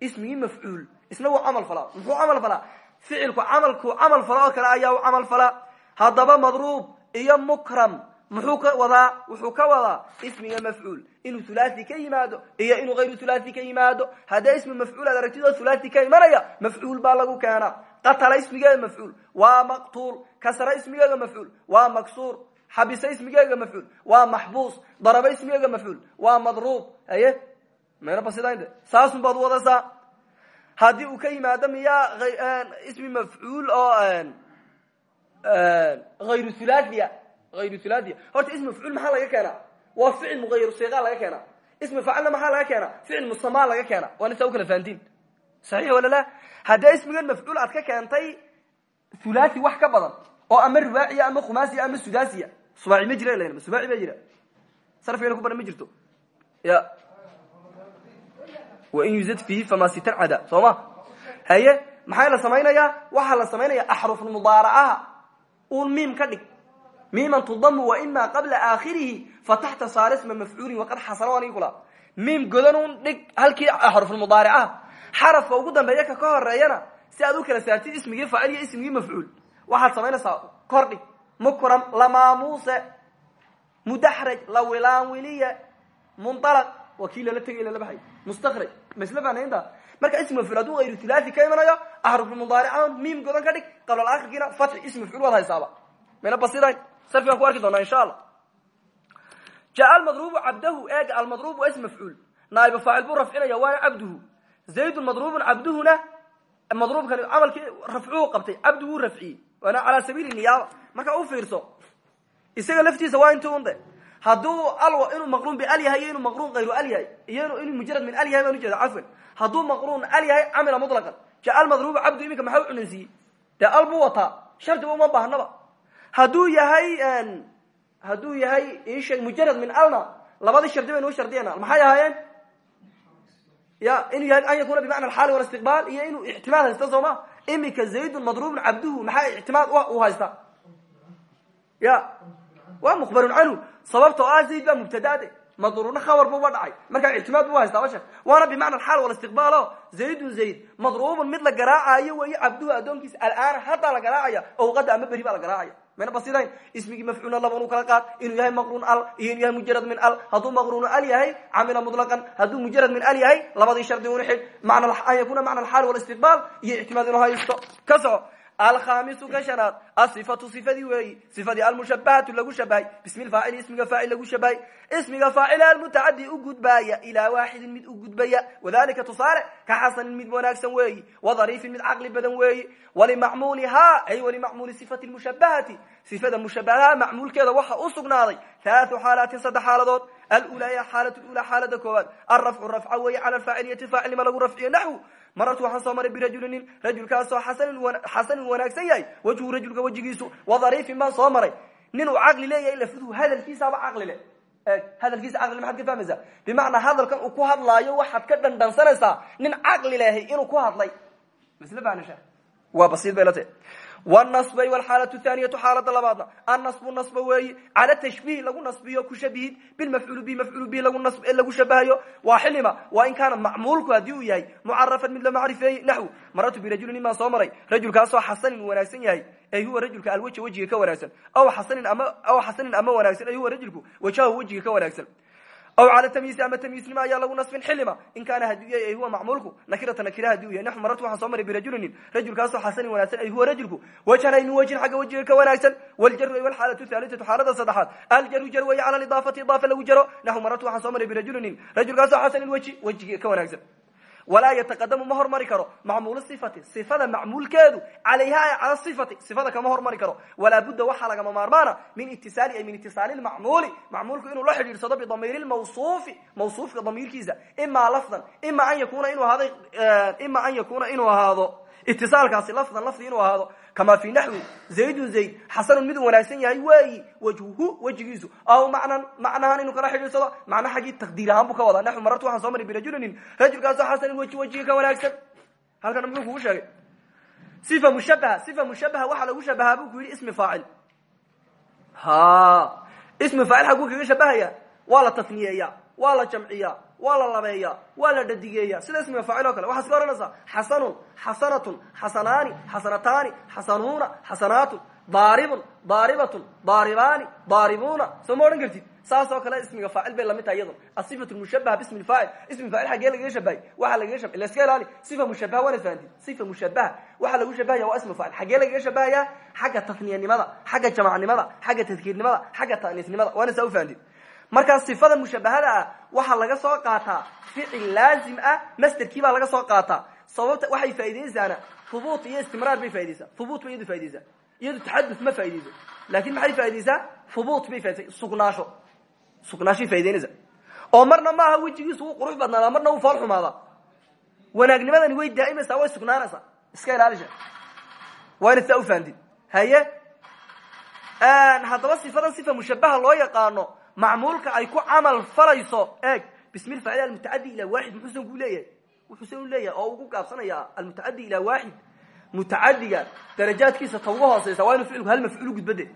ismigii mafcuul isna wuu camal falaa muxuu camal falaa ficilku camalku camal fala oo ayaa u camal falaa. Haddaba madruub iyo mukram muxuu ka wadaa wuxuu ka wadaa ismiga mafcuul inuu thulathi ka yimaado iyo inuu hayru thulathi ka yimaado haddee ismi mafcuul aad aragtid oo thulathi ka imanaya mafcuul baa lagu keenaa. Qatala ismigeega mafcuul waa maqtuul. Kasra ismigeega mafcuul waa maksuur. Xabise ismigeega mafcuul waa maxbuus. Daraba ismigeega mafcuul waa madruub haye mayna basidaynde saasun baad wadaysaa haddii uu ka yimaado miyaa ismi mafcuul oo hayru thulathia ayru thulathia horta ismi mafcuul maxaa laga keenaa? Waa ficil mughayru siiqa laga keenaa. Ismi faacilna maxaa laga keenaa? Ficil musamaa laga keena waa intaa u kala fahantiin saxiix wala la haddee ismigan mafcuul aad ka keentay thulathi wax ka badan oo ama ribaaciya ama khumaasiya ama sudaasiya. Subaaci ma jira lan subaaci ba jira. Sarfigana ku baran ma jirto. Ya wain yuzad fiihi fama sitarcada soo ma haye maxaa la samaynayaa? Waxaa la samaynaya axrufmudaaracaha uun miim ka dhig. Miiman tudamu waima qabla aakhirihi fataxta saar sma mafcuulin waqad xasana anigi kula miim godan un dhig halkii xarufulmudaaricaha xarafka ugu dambeeya ka ka horeeyana si aad u kala saartid ismigii faacil iyo ismigii mafcuul waxaad samaynaysaa kor dhig. Mukram lamaamuse mudaxraj lawilaanwiliye munalaq waa kii lala tegay lalabahay mustakraj masla fanaynta marka ismi mafcuul hadduu ayru thulathi ka imanayo axrufulmudaaricahan miim godan ka dhig qabla aakhirkiina fatxi ismi mafcuul waad haysaaba. Mayna basidayn sarfigaan ku arki doonaa insha allah. Jaa almadrubu cabdahu eega almadrubu waa ism mafcuul naaiba faacil buu rafcinaya waana cabduhu. Zaydun madrubun cabduhuna madruubkani camalkii rafcuu qabtay cabdu wuu rafciyey. Waana calaa sabiili niyaaba. Marka u fiirso isaga laftiisa waa inti un de hadduu al inuu maqruun bial yahay iyo inuu maqruun hayru al yahay iyo inuu mujarad min al yahay baan ujeeda cafwan. Hadduu maqruun al yahay camila mutlaqan. Jaa almadrubu cabdu iminka maxaa u cunaysiiyey? Dee al buu wataa. Shardiba uma baahnaba hadduu yahay hadduu yahay isheeg mujarad min alna labadii shardi baynu u shardiyayna maxay ahaayeen? Ya inuu yahay an yakuna bimacna alxaali walistiqbaal iyo inuu ictimaad haysta soo ma iminka zaydun madruubun cabduhu maxaa ictimaad u sababtoo ah zayd baa mubtadaade madruurna khabar buuba dhacay. Markaa ictimaad bu haysta basha waana bimacna alxaal walistiqbaal o zaydun zayd. Madruubun mid la garaacayo weeye cabduhu addoonkiisa. Alaana haddaa la garaacaya owqada ama beri baa la garaacaya. Mayna basidayn. Ismigii mafcuulna laba nu kala qaad. Inuu yahay maqruun al iyo inuu yahay mujarad min al. Hadduu maqruunu al yahay camila mutlaqan. Hadduu mujarad min al yahay labadii shardi xig mana an yakuna macna alxaal walistiqbaal iyo ictimaad inuu haysto. Ka soco alkhamisu ka shanaad asifatu sifadii weeyi sifadii almushabahatu lagu shabahay bismi lfaacili ismiga faacil lagu shabahay ismiga faacil almutacadi u gudbaaya ilaa waaxidin mid u gudbaya wadalika tusaale ka xasanin mid wanaagsan weeyi wadariifin mid caqli badan weeyi walimacmuulihaa ay walimacmuuli sifati mushabahati sifada mushabahaha macmuulkeeda waxa u sugnaaday halaatu xaalaatin saddex xaaladood alulaa xaalat lula xaalada koowaad alrafcu rafca weeye cala alfaaciliyati faacilnima lagu rafciyo naxwu marartu waxaan soo maray birajuli nin rajulkaasoo xasanin wanaagsan yahay wejhu rajulka wejigiisu wadariifin baan soo maray nin uu caqli leeyahay lafduhu hadalkiisaaba caqli le hadalkiisa caqli maxaad ka fahmaysaa bimacnaa hadalkan uu ku hadlaayo waxaad ka dhandhansanaysaa nin caqli lehay inuu ku hadlay masle fahnasha waa basiid bay la tahay wnaصba wlxaalatu thaniyatu xaalada labaadna annasbu nasba weeyi cala tashbiih lagu nasbiyo ku shabihid bilmafcuul bihi mafcuul bihi lagu shabahayo waa xilima waa in kaana macmuulku haddii uu yahay mucarafan mid la macrifeeyey naxw marartu birajulin nin baan soo maray rajulkaasoo xasanin wanaagsan yahay ay huwa rajulka alwajha wejiga ka wanaagsan aw xasanin ama aw xasanin ama wanaagsan ay huwa rajulku wajhahu wejiga ka wanaagsan aw cala tamyiisi ama tamyiisnimo ayaa lagu nasbin xilima in kaana yahay ay huwa macmuulku nakirata nakira haddii u yahay naxu marartu waxaan soo maray birajulinin rajulkaasoo xasanin wanaagsan ay huwa rajulku wajhan ay min wajhin xagga wejiga ka wanaagsan waljaru ay walxaalatu thaalitatu xaalada saddexaad aljaru jar weeye cala lidaafati idaafa lagu jaro naxu marartu waxaan soo maray birajulinin rajulkaasoo xasanin wajhi wejiga ka wanaagsan walaa yataqadamu ma hormari karo macmuul sifati sifada macmuulkeedu calayha cala sifati sifada kama hormari karo. Walaa budda waxaa lagama maarmaana min itisaali ay min itisaali macmuuli macmuulku inuu la xidhiidsado bidamiiri mawsuufi mawsuufka damiirkiisa imaa lafdan ima an yakuna inuu ahaaday ima an yakuna inuu ahaado itisaalkaasi lafdan lafdi inuu ahaado kama fi naxwi zaydun zayd xasanun miduu wanaagsan yahay weeyi wajhuhu wejigiisu. Aw macnan macnahaan inuu kala xidhiidsado macna xaggii taqdiir ahaan buu ka wadaa. Naxwi marartu waxaan soo maray birajulinin rajulkaasoo xasanin weji wejiga ka wanaagsan. Halkana muxuu kugu sheegay? Sifa mushabaha sifa mushabaha waxaa lagu shabahaa buu ku yidhi ismi faacil. Ha ismi faacil waa la jamciya waa la labeeya waa la dhadigeeya sida ismiga faacil o kale. Waxaad iska ohanaysaa xasanun xasanatun xasanaani xasanataani xasanuuna xasanaatun daaribun daaribatun daaribaani daaribuna soo ma kartid? Saas oo kale ismiga faacil bay la mid tahay iyadun asifatu mushabaha bismi faacil ismi faacil xaggee lagaga shabahay waxaa lagaga shaba ila iska ilaali sifa mushabaha waana fahantin sifa mushabaha waxaa lagu shabahaya waa ismi faacil xaggee lagaga shabahaya xagga tasniyanimada xagga jamacnimada xagga tadkiirnimada xagga ta'niisnimada. Waana saa ufahantin markaa sifada mushabahada ah waxaa laga soo qaataa ficil laazim ah masderkii baa laga soo qaataa sababta waxay faa'idaynaysaana hubuut iyo istimraar bay faa'idaysaa hubuut bay iyadu iyadu taxadus ma faa'idayso laakin maxay faa'idaysaa hubuut bay faa'idaysaa sugnaasho. Sugnaashay oo marna maaha wejigiisu wuu qurux badnaadaa marna wuu fool xumaadaa. Wanaagnimadani way daa'imaysaa way sugnaanaysaa. Iska ilaalisha. Waa inad saa ufahamtid haye? Haddaba sifadan sifa mushabaha loo yaqaano macmuulka ay ku camal falayso eeg bismi lfaacil almutacadi ila waaxid muxuusan ku leeyahay? Wuxuusan u leeyahay? Oo ugu gaabsanaya almutacadi ila waaxid mutacadiga darajaadkiisa ta uga hooseysa waa inu ficilku hal mafcuul gudbade.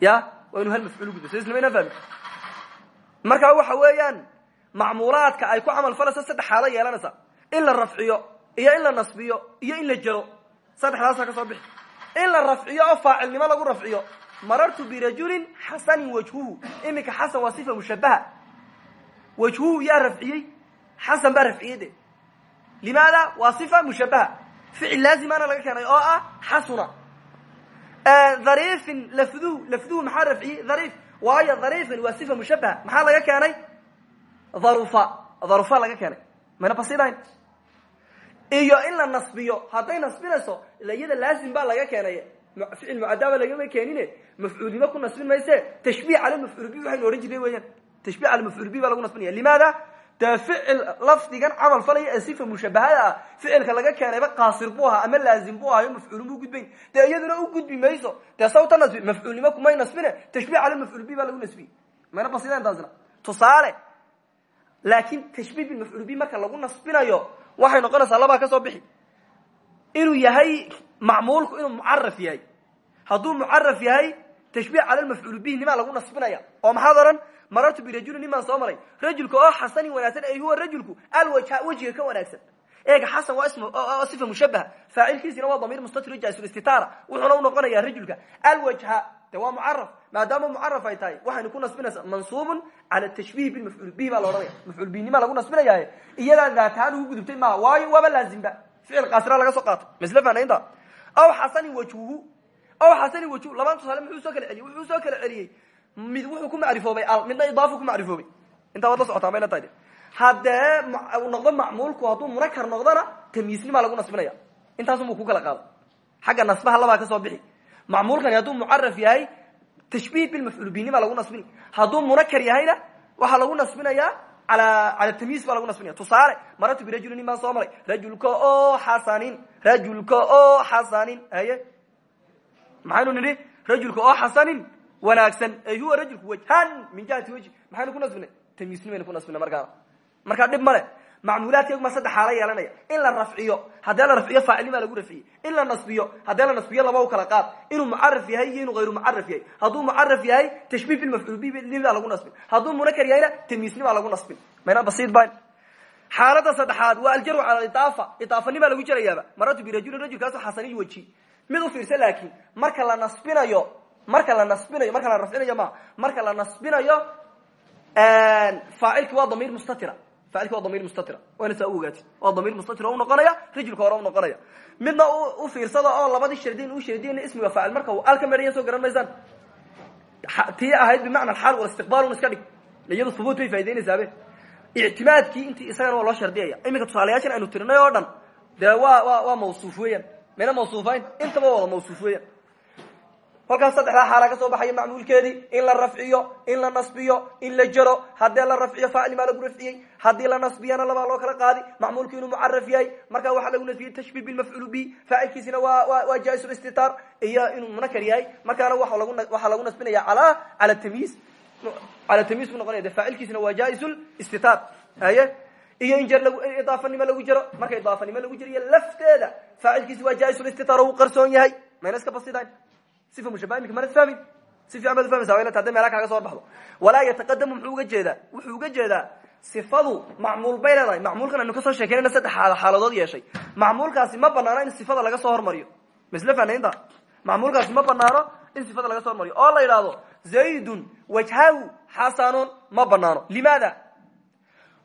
Ya? Waa inu hal mafcuul gudba sisnima inaan fahmi marka waxa weeyaan macmuulaadka ay ku camal falayso saddex xaalo yeelanaysa. In la rafciyo iyo in la nasbiyo iyo in la jero saddexdaasa ka soo bixi. La marartu birajulin xasanin wajhuhu iminka xasan waa sifa mushabaha wajhuhu yaa rafciyey xasan baa rafciyey de limaada waa sifa mushabaha ficil laazimana laga keenay oo ah xasuna dhariifin lafduhu lafduhu maxaa rafciyey dhariif waayo dhariifin waa sifa mushabaha maxaa laga keenay dharufa dharufa laga keenay mayna basidayn iyo in la nasbiyo hadday nasbinayso iyada laazim baa laga keenay ficil mucadaaba lagama keenine mafcuulnimo ku nasbin mayse tashbiih cala mafcuul bi waxaynu odhan jirnay weyaan tashbih cala mafcuul bi baa lagu nasbinaya limaada dee ficil lafdigan camal falaya ee sifa mushabahada ah ficilka laga keenayba qaasir bu ahaa ama laazim bu ahayo mafcuulin bu gudbayn dee iyaduna u gudbi mayso dee sawta nasbi mafcuulnimo kumay nasbine tashbih cala mafcuul bi baa lagu nasbiye mayna basidan taasna tusaale laakin tashbih bilmafcuul bi marka lagu nasbinayo waxay noqonaysaa labaa ka soo bixi inuu yahay macmuulku inuu mucaraf yahay. Hadduu mucaraf yahay tashbiih cala mafcuul bihi nimaa lagu nasbinaya. Oo maxaad ohan marartu birajulin nimaan soo maray. Rajulka oo xasanin wanaagsan ay huwa rajulku alwajha wejiga ka wanaagsan. Eega xasan waa ism sifa mushabaha faacilkiisina waa damiir mustatir jasulistitaara wuxuuna unoqonaya rajulka alwajha de waa mucaraf maadaama mucaraf ay tahay waxaynu ku nasbinaysaa mansuubun cala tashbiih bilmafcuul bihi baa la odhanaya. Bihi nimaa lagu nasbinayahay iyadaa daatahaan ugu gudubtay maaha waayo waaba laazimba. Ficil qaasira laga soo qaato. Masle fanaynta aw xasanin wajhuhu aw xasanin wajhu labaan tusaale muxuu soo kala celiyey wuxuu soo kala celiyey. Mid wuxuu ku macrifoobay al midna idaafu ku macrifoobay. Intaa waad la socotaa mayla tahay. Haddee noqdo macmuulku hadduu munakar lagu nasbinaya. Intaasunbuu ku kala qaado xagga nasbaha labaa ka soo bixi. Macmuulkani hadduu mucaraf yahay tashbiih bilmafcuul binima lagu nasbini hadduu munakar yahayna waxaa lagu nasbinayaa ala tamyiis baa lagu nasbinaya tusaale marartu birajulin nin baan soo maray rajulka o xasanin rajulka o xasanin haye maxaynu nidhi rajulka oo xasanin wanaagsan ay huwa rajulku wajhan min jihati wajhi maxaynu ku nasbinay tamyiisnimaynu ku nasbinay markaana markaa dhib male macmuulaadka ma saddex xaalo yeelanaya. In la rafciyo haddee la rafciyo faacilnimaa lagu rafciyey in la nasbiyo haddee la nasbiyo laba kala qaad. Inuu mucaraf yahay inuu hayru mucaraf yahay. Hadduu mucaraf yahay tashbiih bilmafcuul bibaa lagu nasbin. Hadduu munakar yahayna tamiisnibaa lagu nasbin. Mayna basiid ban xaalada saddexaad waa aljaru cala idaafa idaafanimaa lagu jerayaaba maratu birajulin rajulkaasu xasaniy weji. Mid u fiirsa laakiin marka la nasbinayo marka la nasbinayo marka la rafcinayo ma marka la nasbinayo faacilki waa damiir mustatira faacilki waa damiir mustatira wayna saa u ogaatid waa damiir mustatira o unoqonaya rajulka hore unoqonaya midna u fiirsada oo labadii shardin u shardiyana ismiga faacil marka uu alka medhaya soo garan maysaan. Tii ahayd bimacna alxaal walistiqbaalun iska dhig. Iyadu hubuut bay faa'idaynaysaabeen ictimaadkii intii isagana waa loo shardiyaya. Iminka tusaalayaashan aynu tirinay oo dhan. Dee waa wa waa mawsuuf weeyaan. Mayna mawsuufayn? Intaba wada mawsuuf weeyaan kolkaas saddexdaa xaala ka soo baxaya macmuulkeedii in la rafciyo in la nasbiyo in la jaro. Haddee la rafciyo faacil maa lagu rafciyey. Haddii la nasbiyana labaa loo kala qaadi. Macmuulku inuu yahay. Markaa waxaa lagu nasbiyey tashbih bilmafcuul bi. Faacilkiisina wa waa jaa-isulistitaar iyo inuu munakar yahay. Markaana waxaa lagu nasbinaya ala cala tamyiis cala tamyiis buu noqonaya de waa jaa-isulistitaar haye? Iyo in jar idaafanimo lagu jaro. Marka idaafanimo lagu jariyo lafteeda faacilkiisi waa jaa-isulistitaar oo uu qarsoon yahay. Mayna iska basidayn sifa mushabaha imika mana fahmin si fiican baad ufahmaysa waa ila hadday meelaha kaaga soo baxdo walaa yataqadamu muxuu uga jeedaa wuxuu uga jeedaa sifadu macmuul bay leedahay macmuulkan aynu ka soo sheekeynayna saddex xaaladood yeeshay macmuulkaasi ma banaano in sifada laga soo hormariyo masle fanaynta macmuulkaasi ma banaano in sifada laga soo hormariyo oo la yidhaahdo zaydun wajhahu xasanun ma banaano limaada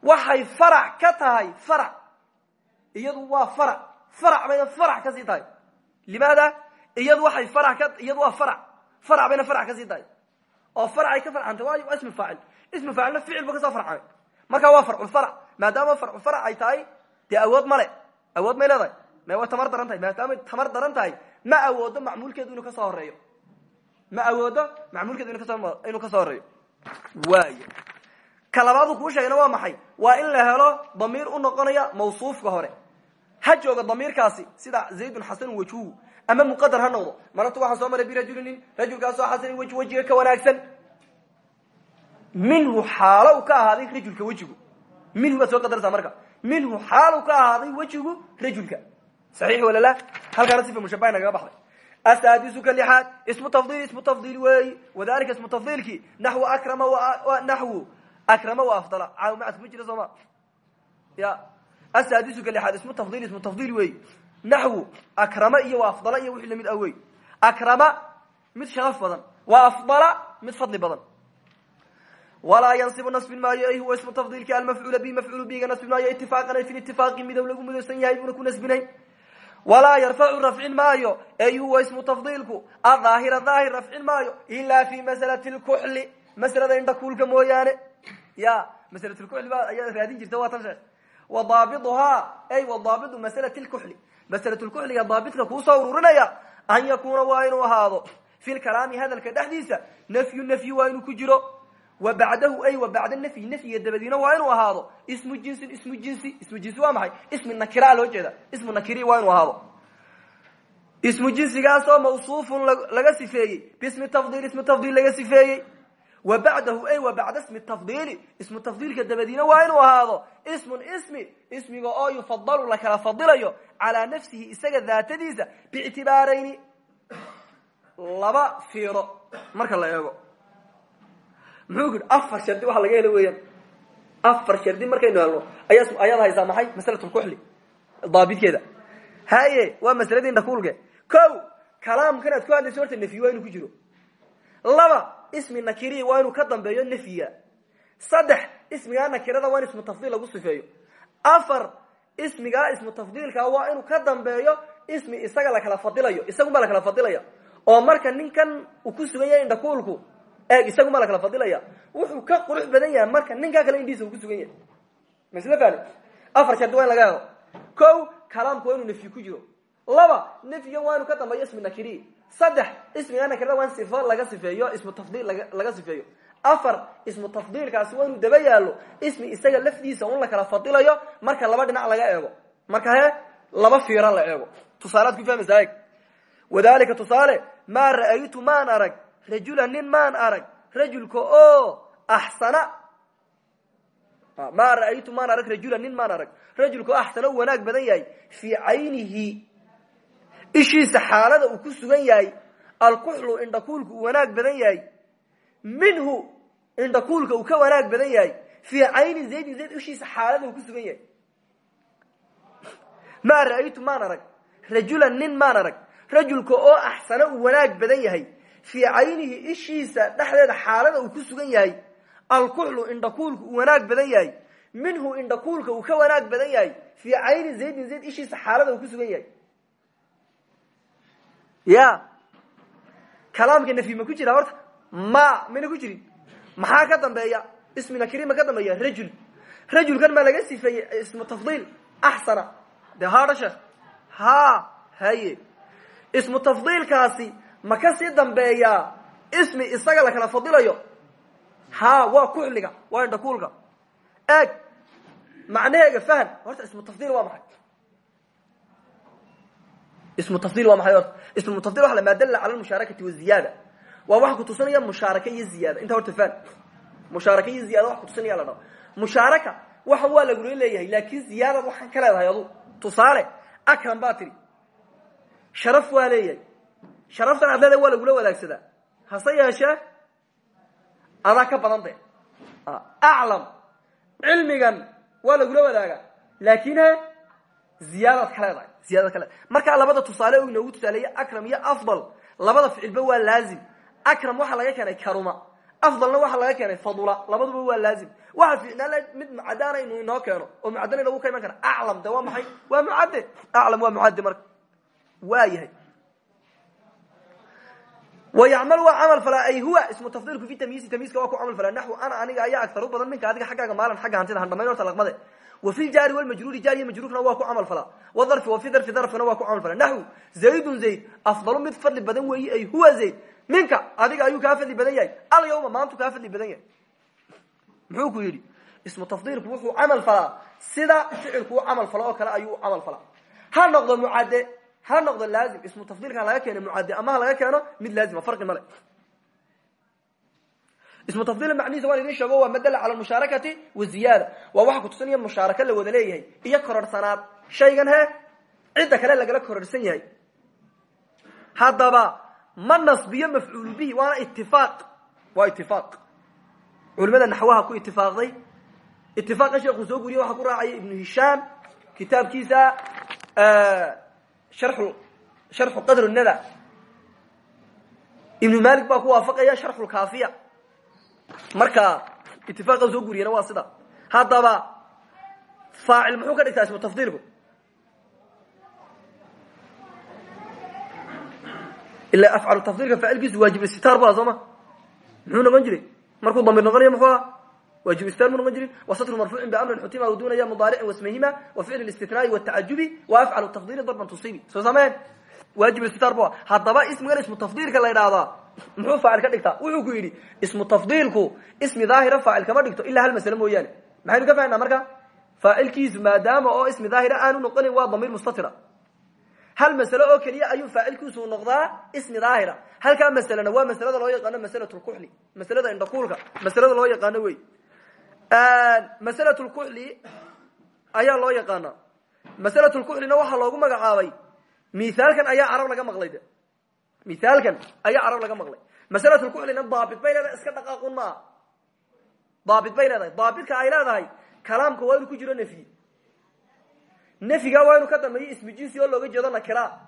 waxay farac ka tahay farac iyadu waa farac farac bayna farac ka sii tahay limaada iyadu waxay farac ka iyadu waa farac farac bayna farac ka sii tahay. Oo faracay ka farcantay waayo waa ismi faacil. Ismi faacilna ficil bu ka soo farcamay marka waa farculfarac maadaama farculfarac ay tahay dee awood male awood may leedahay me way tamar daran tahay maadaamay tamar daran ma awoodo macmuulkeedu inuu ka soo horeeyo ma awoodo macmuulkeedu inuu ka soo horeeyo waayo ka labaadu kuu waa maxay? Waa in la helo damiir u noqonaya mawsuufka hore. Ha jooga damiirkaasi sida zaydun xasanun wajhuhu ama muqadar ha noqdo maratu waxaa soo maray birajulinin rajulkaasoo xasanin weji wejiga ka wanaagsan minhu xaalo u ka ahaaday rajulka wejigu minhu baad soo qadaraysaa marka minhu xaal u ka ahaaday wejigu rajulka saxiix wala la halkaana sifa mushabaha nagaga baxday asaadisu ka lixaad ismu tafdiil ismu tafdiil weeyi wadalika ismu tafdiilki naxwu akrama naxwu akrama wa afdala caaw macad kuma jira sooma ya asaadisu ka lixaad ismu tafdiil ismu tafdiil weeyi naxwu akrama iyo afdala iyo wixii la mid ah akrama mid sharaf badan waa afdala mid fadli badan walaa yansibu nasbin maayo ay huwa ismu tafdiilki almafcuula bi mafcuulu biga nasbin maayo itifaaqan ay fi itifaaqi midow lagu midowsan yahay buuna ku nasbinayn walaa yarfacu rafcin maayo ay huwa ismu tafdiilku adaahira daahir rafcin maayo ila fi masalati lkuxli masalada indhakuulka mooyaane ya masalat lkuxli ba ayaa raadin jirta waa tan sheekh wadaabiduhaa ay wadaabidu masalati lkuxli maslatlkuxliga daabitka kuusoo ururinaya an yakuuna waa inuu ahaado fi lkalaami hadalka dhexdiisa nafyu nafyi waa inuu ku jiro. Wa bacdahu ay wa bacda nafyi nafyiga dabadiina waa inuu ahaado. Ismu jinsin ismu jinsi ismu jinsi waa maxay? Ismi nakira loo jeeda. Ismu nakiri waa inuu ahaado. Ismu jinsigaasoo mawsuufun laga sifeeyey. Bismi tafdiil ismu tafdiil laga sifeeyey wa bacdahu ay wa bacda ismi tafdiili ismu tafdiilka dabadiina waa inuu ahaado ismun ismi ismiga oo yufadalu la kala fadilayo calaa nafsihi isaga daatadiisa biictibaarayni laba fiiro marka la eego muxuu ku yidhi afar shardi waxa laga helo weeyaan afar shardi markaynu helno ayaa ayaad haysaa maxay masalatulkuxli daabidkeeda haye waa masaladii dhakuulke ko kalaamkan aad ku hadlayso horta nafyi waa inuu ku jiro laba ismi nakiri waa inuu ka dambeeyo nafyiga. Saddex ismigaa nakirada waa in ismu tafdiil lagu sifeeyo. Afar ismigaa ismu tafdiilka waa inuu ka dambeeyo ismi isaga lakala fadilayo isagunbaa lakala fadilaya oo marka ninkan uu ku sugan yahay indhakuulku eeg isagunbaa lakala fadilaya wuxuu ka qurux badan yahay marka ninkaa kale indhiisa uu ku sugan yahay. Masle fani afar shardi waa in laga helo. Ko kalaamku waa inuu nafyi ku jiro. Laba nafyigan waa inuu ka dambeeyo ismi nakiri saddex ismigaa nakirada waa in sifo laga sifeeyo ismu tafdiil laga sifeeyo. Afar ismu tafdiilkaasi waa inuu daba yaalo ismi isaga lafdiisa un la kala fadilayo marka laba dhinac laga eego. Marka he laba fiira la eego. Tusaalead ku fahmaysaa eeg wadalika tusaale maa ra'aytu maan arag? Rajulan nin maan arag? Rajulka oo axsana. Maa ra'aytu maan arag? Rajulan nin maan arag? Rajulka oo axsana wanaag badan yahay. Fii caynihi ishiisa xaalada uu ku sugan yahay alkuxlu indhakuulka uu wanaag badan yahay minhu indhakuulka uu ka wanaag badan yahay fii cayni zaydin zayd ishiisa xaalada uu ku sugan yahay. Maa ra'aytu maan arag? Rajulan nin maan arag? Rajulka oo axsana uu wanaag badan yahay fii caynihi ishiisa dhexdeeda xaalada uu ku sugan yahay alkuxlu indhakuulka uu wanaag badan yahay minhu indhakuulka uu ka wanaag badan yahay fii cayni zaydin zayd ishiisa xaalada uu ku sugan yahay ya kalaamka nafyi ma ku jira horta? Ma mina ku jirin maxaa ka dambeeya? Ismi nakiri ma ka dambeeya rajul. Rajulkan ma laga sifeeyey ismu tafdiil axsana de haadha sheekh ha haye. Ismu tafdiilkaasi ma ka sii dambeeyaa ismi isaga la kala fadilayo ha waa kuxliga waa indhakuulka eeg macnaheega fahm horta ismu tafdiil waa maxay ismu tafdiil waa maxay horta? Ismu tafdil waa ma dalla cala lmushaarakati waziyaada waa waxa kutusinaya mushaaraka iyo ziyaada. Inta horta fahm mushaaraka iyo ziyada wax kutusinaya la dhaho. Mushaaraka waxan waa lagula leeyahay laakin ziyaadad waxaan ka leedahay adu tusaale akram baa tiri. Sharaf waa leeyahay. Sharaftan aad leedahay waa lagula wadaagsadaa. Hase yeeshee? Adaa ka badan de aclam. Cilmigan waa lagula wadaaga laakin he ziyaadaad ka leedahay ziyadad ka leedahay markaa labada tusaale u inoogu tusaaleeye akram iyo afdal labada ficilba waa laazim. Akram waxaa laga keenay karuma. Afdalna waxaa laga keenay fadula. Labaduba waa laazim. Waxa lahayd mid mucadana inuu inoo keeno oo mucadana inagu ka kara aclam de maxay? Waa mucadde aclam waa mucadde marka. Waa yahay. Wayacmal waa camal falaa ay huwa ismu tafdiilku fi tamyiisi tamyiiska waa ku camal falaa. Naxwu ana aniga ayaa agtaru badan minka adiga xaggaaga maalan xagga wa fi ljaari walmajruuri jaar iyo majruurkana waa ku camal falaa wadarfi wa fi darfi darfina waa ku camal falaa naxwu zaydun zayd afdalu mid fadli badan weeyi ay huwa zayd. Minka adiga ayuu kaa fadli badan yahay. Alyawma maantu kaa fadli badan yahay. Muxuu ku yidhi ismu tafdiilku wuxuu camal falaa sida ficilku u camal falo oo kale ayuu camal falaa ha noqdo mucadde ha noqdo laazim. Ismu tafdiilka laga keeno mucadde ama ha laga keeno mid laazima farqi male ismu tafdiil macnihiisa waan idin sheego waa madala cala mushaarakati waziyaada waa waxa kutusinaya mushaaraka la wada leeyahay iyo kororhsanaad shaygan he cidda kale lagala kororhsan yahay. Haddaba ma nasbiyo mafcuul bihi waana itifaaq waa itifaaq culimada naxwaha ku itifaaqday itifaaqan sheekuu soo guriye waxaa ku raacaya ibnu hishaam kitaabkiisa sharxu sharxu qadr nada ibnu malik baa ku waafaqaya sharxu lkaafiya marka itifaaqan soo guriyana waa sida. Haddaba faacil muxuu ka dhigtaa ismu tafdiilku? Ila afcalu tafdiilka faacilkiisu waajib istitaar bu aha soo ma? Muxuu noqon jiray? Markuu damir noqonayo muxuu aha waajib istitar mu noqon jirin wasatru marfuucin biamrin xutima dunaya mudaaricin wasmihima wa ficli istitnaai watacajubi wa afcalu tafdiili darban tusibi soo sameen waajib istitaar bu aha haddaba ismigan ismu tafdiilka la ydhaahdaa muxuu faacil ka dhigtaa? Wuxuu ku yidhi ismu tafdiilku ismi daahira faacil kama dhigto ilaa hal masle mooyaane. Maxaynu ka fahnaa marka? Faacilkiisu maadaama oo ismi daahira aanu noqonin waa damiir mustatira. Hal masle oo keliya ayuu faacilkiisu noqdaa ismi daahira. Halkaa maslena waa maslada loo yaqaano maslat lkuxli maslada indhakuulka maslada loo yaqaano wey. Maslat lkuxli ayaa loo yaqaana maslat lkuxlina waxaa loogu magacaabay mithaalkan ayaa carab laga maqlay mithaalkan ayaa carab laga maqlay. Maslat lkuxlina daabit bay leedahay iska dhaqaaqun maaha daabit bay leedahay. Daabitka ay leedahay kalaamka waa inu ku jiro nefyi nefyiga waa inu ka dambeeyo ismu jinsi oo looga jeedo nakira.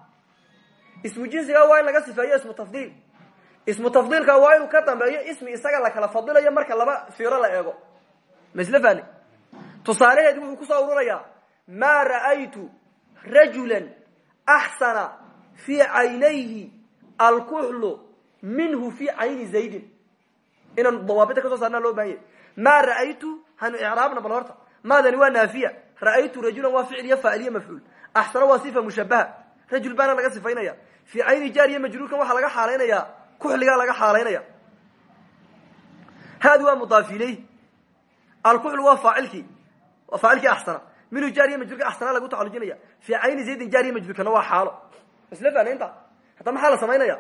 Ismu jinsiga waa in laga sifeeyo ismu tafdiil. Ismu tafdiilka waa inuu ka dambeeyo ismi isaga la kala fadilayo marka laba fiiro la eego. Masle fani tusaalaheedi wuxuu ku soo ururayaa maa ra'aytu rajula axsana fii caynayhi alkuxlu minhu fii cayni zaydin. Inaan dawaabita ka soo saarnaa loo baahan yahy maa ra'aytu hanu icraabna bal horta. Maadani waa naafiya. Ra'aytu rajulan waa ficil iyo faacil iyo mafcuul axsana waa sifa mushabaha rajul baana laga sifaynaya. Fii cayni jaar iyo majruurkan waxaa laga xaalaynaya. Kuxligaa laga xaalaynaya. Haadi waa mudaaf ilayh alkuxlu waa faacilkii. Faacilkii axsana. Minhu jaar iyo majruurka axsana lagu tacalujinaya fii cayni zaydin jaar iyo majruurkana waa xaalo. Isla fahnaynta hadda maxaa la samaynaya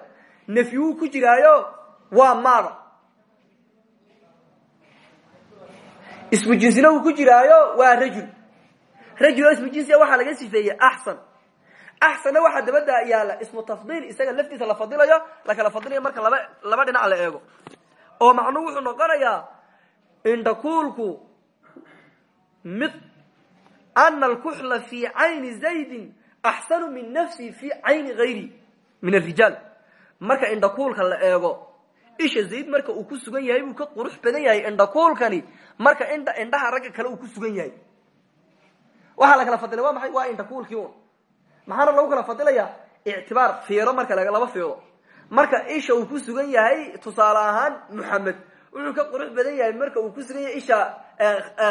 nefyuu ku jiraayo waa maada ismu jinsina ku jiraayo waa rajul. Rajul oo ismu jinsiga waxaa laga sifeeyey axsan. Axsanna waxaa dabada yaalla ismu tafdiil isaga laftiisa la fadilayo lakala fadilayo marka laba laba dhinac la eego. Oo macnuhu wuxuu noqonayaa indhakuulku mid ana alkuxla fi cayni zaydin axsanu min nafsi fi cayni hayri min arijaal marka indhakuulka la eego isha zayd marka uu ku sugan yahay buu ka qurux badan yahay indhakuulkani marka indha indhaha ragga kale uu ku sugan yahay. Waxaa la kala fadilay waa maxay? Waa indhakuulkii un maxaana lagu kala fadilaya? Ictibaar fiiro marka laba fiiro. Marka isha uu ku sugan yahay tusaale ahaan muxamed wuxuu ka qurux badan yahay marka uu ku sugan yahay isha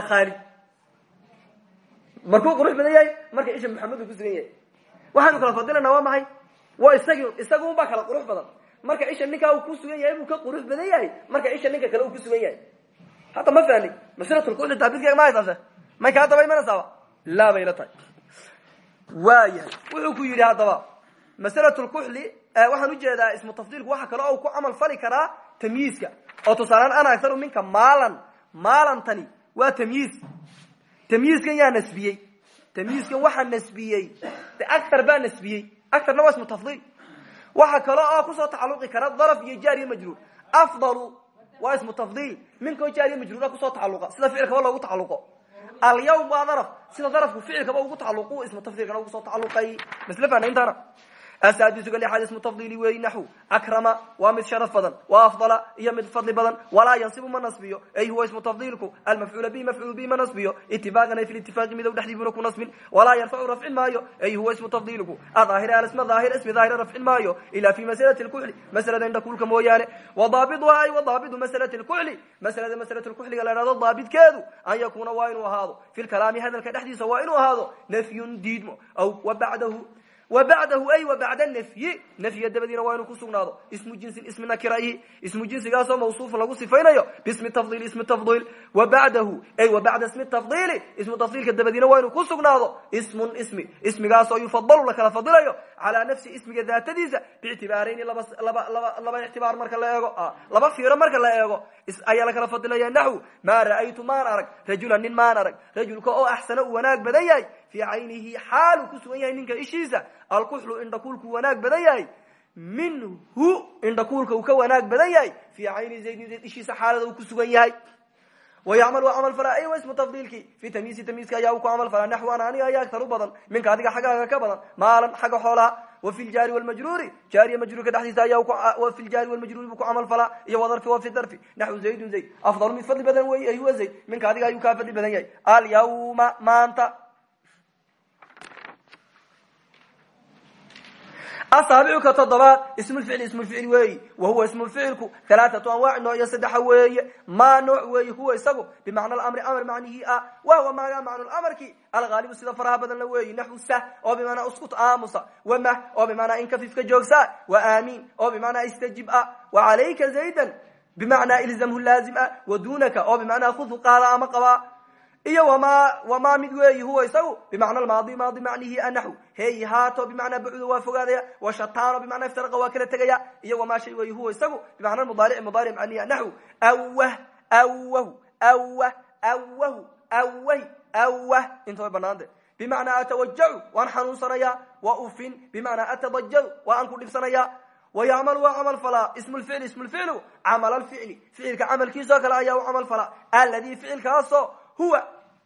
khaalid. Markuu qurux badan yahay marka isha muxamed uu ku sugan yahay. Waxaanu kala fadilanaa waa maxay waa isagi isaga un baa kala qurux badan. Marka isha ninkaa uu ku sugan yahay buu ka qurux badan yahay. Marka isha ninka kale uu ku sugan yahay. Hadda ma fahni maslatulkuxli taabidkeega ma haysaase may kaa daba imanaysaaba laa bay la tahay. Waayahay wuxuu ku yidhi haddaba maslatulkuxli waxaan u jeedaa ismu tafdiilku waxa kale oo ku camal fali karaa tamyiiska oo tusaalaan ana agtaru minka maalan maalantani waa tamyiis tamyiiskan yaa nasbiyey. Tamyiiskan waxaa nasbiyey. De acar baa nasbiyey acarna waa ismu tafdiil waxa kale oo ku soo tacaluqi kara daraf iyo jaar iyo majruur afdalu waa ismu tafdiil minkao jaar iyo majruura ku soo tacaluqa sida ficilkaba loogu tacaluqo alyawm waa daraf sida darafku ficilkaba ugu tacaluqu ismu tafdiilkana ugusoo tacaluqay masle fahna intaana asaadisuga lixaad ismu tafdiili weeyi naxw akrama waa mid sharaf badan wa afdala iyo mid fadli badan walaa yansibu ma nasbiyo ay huwa ismu tafdiilku almafcuula bihi mafcuul bihi ma nasbiyo itifaaqan ay fi litifaaqi midow dhexdiibuna ku nasbin walaa yarfacu rafcin maayo ay huwa ismu tafdiilku adaahir alisma daahir ismi daahira rafcin maayo ila fi masalati lkuxli masalada indhakuulka mooyaane wadaabiduha ay wadaabidu masalati lkuxli masalada masalati lkuxliga la ihahdo daabidkeedu an yakuuna waa inuu ahaado fi lkalaami hadalka dhexdiisa waa inuu ahaado nafyun diidmo aw wa bacdahu wbacdahu ay wabacda nafyi nafyiga dabadiina waa inuu ku sugnaado ismu jinsin ismi nakiraihi ismu jinsigaasoo mawsuuf lagu sifaynayo bismi tafdiil ismi tafdiil wabacdahu ay wabacda ismi tafdiili ismu tafdiilka dabadiina waa inuu ku sugnaado ismun ismi ismigaasoo yufadalu lakala fadilayo calaa nafsi ismiga daatadiisa biictibaarayni laba laba laba ictibaar marka la eego laba fiiro marka la eego ayaa lakala fadilaya naxw maa ra'aytu maan arag rajulan nin maan arag rajulka oo axsana u wanaag badan yahay fii caynihi xaaluu ku sugan yahay ninka ishiisa alkuxlu indhakuulku wanaag badan yahay minhu indhakuulka uu ka wanaag badan yahay fii cayni zaydin zayd ishiisa xaalada uu ku sugan yahay. Wayacmal waa camal falaa aywa ismu tafdiilki fi tamyiisi tamyiiska ayaa uu ku camal falaa naxwan aniga ayaa agtar u badan minka adiga xaggaaga ka badan maalan xagga xoolaha wa fi ljaari wlmajruuri jaariya majruurka dhexdiisa ayaa fi ljaari wlmajruuri buu ku camal falaa iyo wadarfi wa fi darfi naxwu zaydun zayd afdalu mid fadli badan wey ayuwa zayd minka adiga ayuu kaa fadli badan yahay alyawma maanta asaabicu ka toddobaad ismulficli ismulficil weeyi wa huwa ismulficilku halaaatu anwaac noocyo saddexa weeye maa nooc weeye huwa isagu bimacna alamri amar macnihii ah wahwa maaga macnulamarki algaalibu sida faraha badan la weeyi naxwu sah oo bimacnaa uskut aamusa wamah oo bimacnaa in kafifka joogsaa wa aamiin oo bimacnaa istajib ah wa calayka zaydan bimacnaa ilzamhu laazim ah wa dunaka oo bimacnaa khudhu qaada ama qabaa iyo wma wama mid weeyi huwa isagu bimacna maadi maadi macnihi anaxw hey haato bimacnaa bucdo waa fogaadaya washatano bimacnaa iftaraqa waa kala tegaya. Iyo wamaa shay weeyi huwa isagu bimacna mudaaric mudaaric macnihi anaxw awah awahu awah awahu awahi awah inta way banaante bimacnaa atawajacu waan xanuunsanaya wa ufin. Bimacnaa atadajadu waa aan ku dhibsanaya. Wayacmal waa camal falaa ismu lficli ismu lficlu camal lficli ficilka camalkiisoo kale ayaa u camal falaa aladi ficilkaasoo huwa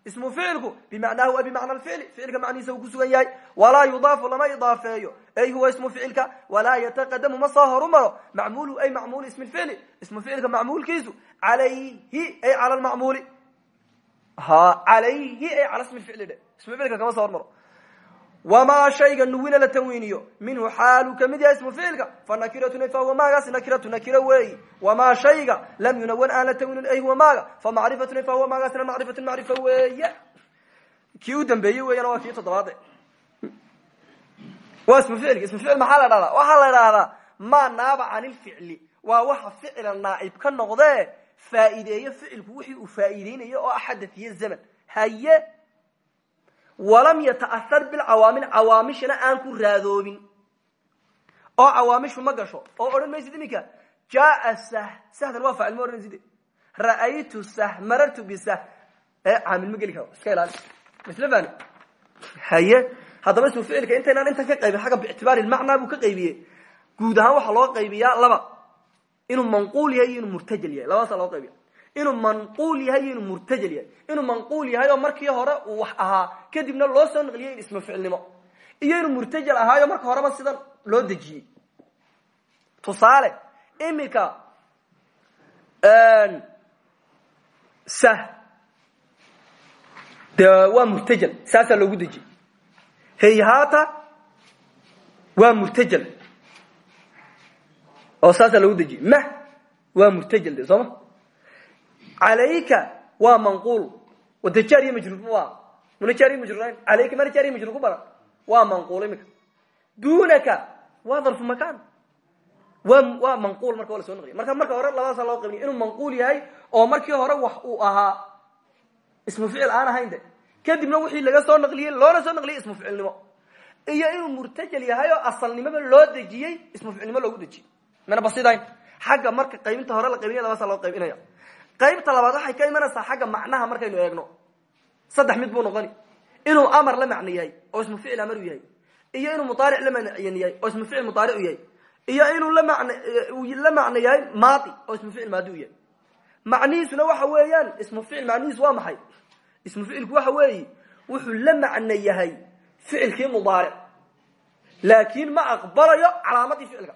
ismu ficilku bimacnaahu a bimacna ficli ficilka macnihiisa uu ku sugan yahay walaa yudaafu lama idaafeeyo. Ay huwa ismu ficilka walaa yataqadamu ma soo horumaro. Macmuulu ay macmuulu ismi ficli ismu ficilka macmuulkiisu alayhi ay cala lmacmuuli ha alayhi ay cala ismi ficli dhe. Ismu ficilka kama soo hormaro wamaa shayga nuwina la tanwiiniyo minhu xaalu ka mid yahay ismu ficilka fanakiratu fahuwa maagaasi nakiratu nakiro weeyi wamaa shayga lam yunawan aan la tanwiinin ay huwa maaga famacrifatun fahuwa maagaasina macrifatun macrifa weeye kii u dambeeyey weeyana waa kii toddobaade waa ismu ficilka ismu ficil maxaa la dhahdaa waxaa la dhahdaa maa naaba can ilficli waa waxa ficila naacib ka noqdee faa'iideeyo ficilku wixii uu faa'iideynayo oo axadath iyo walam yata'ahar bilcawaamil cawaamishana aan ku raadoobin oo cawaamishu ma gasho. Oo odhan maysid iminka jaaa sah. Sahdan waa faacil ma odhanaysid ra'aytu sah marartu bisah ee caamil ma geli karo. Iska ilaali. Misle fani haye haddaba ismu ficilka intaynaan intan ka qaybin xagga biictibaari macnaa buu ka qaybiye. Guud ahaan waxaa loo qaybiyaa laba. Inuu manquul yahay iyo inuu murtajal yahay. Labadaasa loo qaybiya inuu manquul yahay iyo inuu murtajal yahay. Inuu manquul yahay oo markii hore uu wax ahaa kadibna loo soo naqliyay in ismu ficilnimo iyo inuu murtajal ahaayo marka horeba sidan loo dejiyey tusaale imika sah. De waa murtajal. Saasaa loogu dejiyey hayhaata waa murtajal. Oo saasaa loogu dejiyey mah waa murtajal de sooma calayka waa manquul wade jaar iyo majruur ma muna jaar iyo majruurayn alayka mana jaar iyo majruur ku baran waa manquul imika dunaka waa darfu makan waa waa manquul marka waa la soo naqliya marka marka hore labadaasa loo qaybniya inuu manquul yahay oo markii hore wax uu ahaa ismu ficil aan ahayn de kadibna wixii laga soo naqliyey loona soo naqliyey ismu ficilnimo iyo inuu murtajal yahay oo asalnimoba loo dejiyey ismu ficilnimo loogu dejiyey mana basidayn xagga marka qaybinta hore la qaybinaya labadaasa loo qaybinaya qaybta labaad waxay ka imanaysaa xagga macnaha markaynu eegno. Saddex mid buu noqoni. Inuu amar la macno yahay oo ismu ficil amar u yahay. Iyo inuu mudaaric la macn yahay oo ismu ficil mudaaric u yahay. Iyo inuu la man la macno yahay maadi oo ismu ficil maadi u yahay. Macnihiisuna waxa weeyaan ismu ficil macnihiisu waa maxay? Ismu ficilku waxa weeyi wuxuu la macno yahay ficilkii mudaaric laakin ma aqbalayo calaamadii ficilka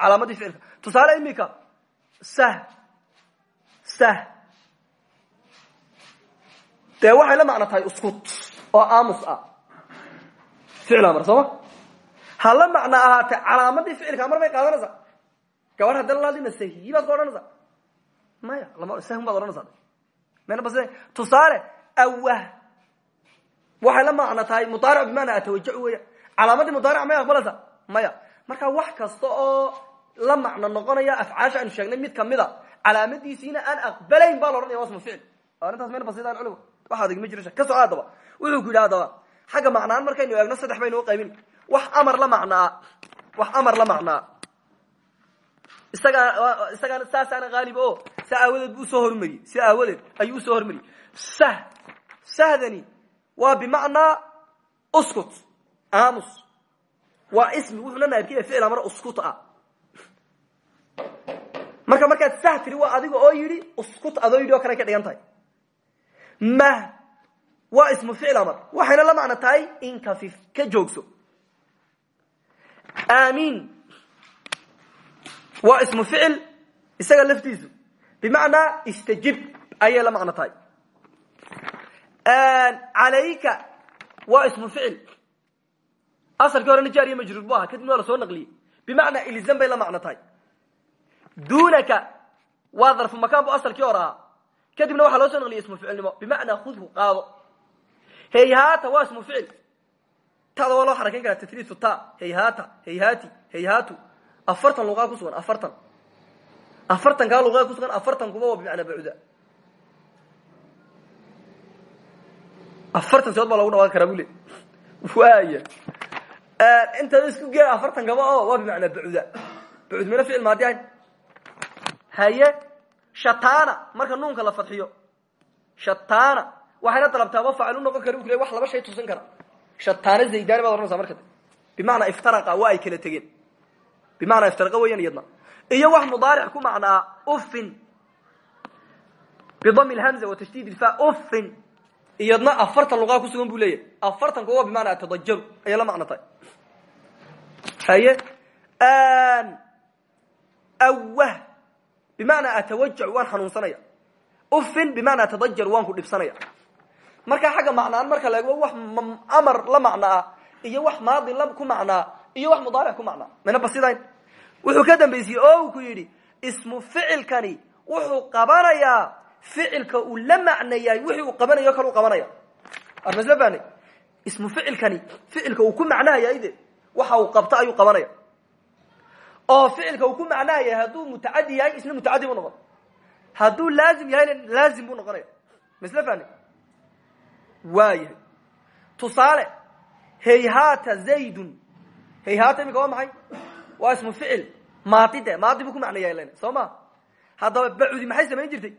calaamadii ficilka tusaale imika sah dee waxay la macno tahay uskut oo aamus ah. Ficil amar sooma? Ha la macno ahaatee calaamadii ficilka amar bay qaadanaysaa gabadh hadda lalima sahi baad ka odhanaysaa? Maya sahun baad odhanaysaa? Mayna bas tusaale awah. Waxay la macno tahay mudaaric bimacna atawajac weya calaamadii mudaaric may aqbalaysaa? Maya. Marka wax kasta oo la macno noqonaya afcaasha aynu sheegnay mid kamida calaamadiisiina aan aqbalayn baa la ohanaya waa ismu ficil arrintaas mayna basidan culimo wax adag ma jiro ka soco haddaba wuxuu ku yidhi haddaba xagga macnaan markaynu eegno saddex baynu uqaybin wax amar la macnaa. Wax amar la macnaa. Isagaa isagaan saasaana haalib o sa aawadeed bu u soo hormariyey. Si aawadeed ayuu u soo hormariyey. Sah sahdani waa bimacnaa uskut aamus. Waa ismi wuxuuna naabkaya ficil amar uskut ah marka markaad sah tiri waa adiga oo yidhi uskut adoo yidhi oo kale ka dhigan tahay. Mah waa ismu ficil amar. Waxayna la macno tahay inkafif ka joogso. Aamin. Waa ismu ficil isaga laftiisu. Bimacnaa istajib ayay la macno tahay. Calayka waa ismu ficil. Asalkii horena jaar iyo majruur bu ahaa kadibna waa la soo naqliyey. Bimacnaa ilzam bay la macno tahay dunaka waa darfu makan bu asalkii hore ahaa. Kadibna waxaa loo soo naqliyay ismu ficilnimo bimacnaa khudhu qaado. Hayhaata waa ismu ficil. Tada waa loo xarakeyn karaa tatliisu ta. Hayhaata hayhaati hayhaatu afartan luqaa ku sugan afartan. Afartankaa luqaa ku sugan afartan kuba waa bimacnaa bacuda afartan sidood baa logu dhawaan karaa bule waaya intada isku gee afartan kaba o waa bimacnaa bacuda bacud mana ficil maadi ahayn haye shatana marka nuunka la fadxiyo shatana waxayna dalabtaa ma faacil u noqon kara u wax laba shay tusin kara. Shatana zaydani baad ohanaysaa marka bimacnaa iftaraqa waa ay kala tegeen. Bimacnaa iftaraqa weyan iyadna. Iyo wax mudaaric ku macnaa uffin. Bidami lhamza wa tashdid ilfa uffin. Iyadna afartan luqaa ku sugan buu leeyahay. Afartanka waa bimacnaa tadajaru ayay la macno tahay haye awah bimacnaa atawajac waan xanuunsanaya. Uffin bimacnaa tadajar waan ku dhibsanaya. Markaa macnaan marka la wax amar la macnaa iyo wax maadi la ku macnaa iyo wax mudaaric ku macnaa. Mana basidayn wuxuu ka dambaysiyey oo ku yidhi ismu ficilkani wuxuu qabanayaa ficilka uu la macno yahay wixii qabanayo kale qabanaya armasla fahnay ismu ficilkani ficilka uu ku macnahayahay de waxa uu qabto ayuu qabanaya oo ficilka uu ku macnaha yahay hadduu mutacadi yahay isna mutacadi buu noqon. Hadduu laazim yahayna laazim buu noqonaya. Masla fahni waa yahay tusaale hayhaata zaydun. Hayhaata imika waa maxay? Waa ismu ficil. Maadi de maadi buu ku macna yahay soo ma? Haddaba bacudi maxay samayn jirtay?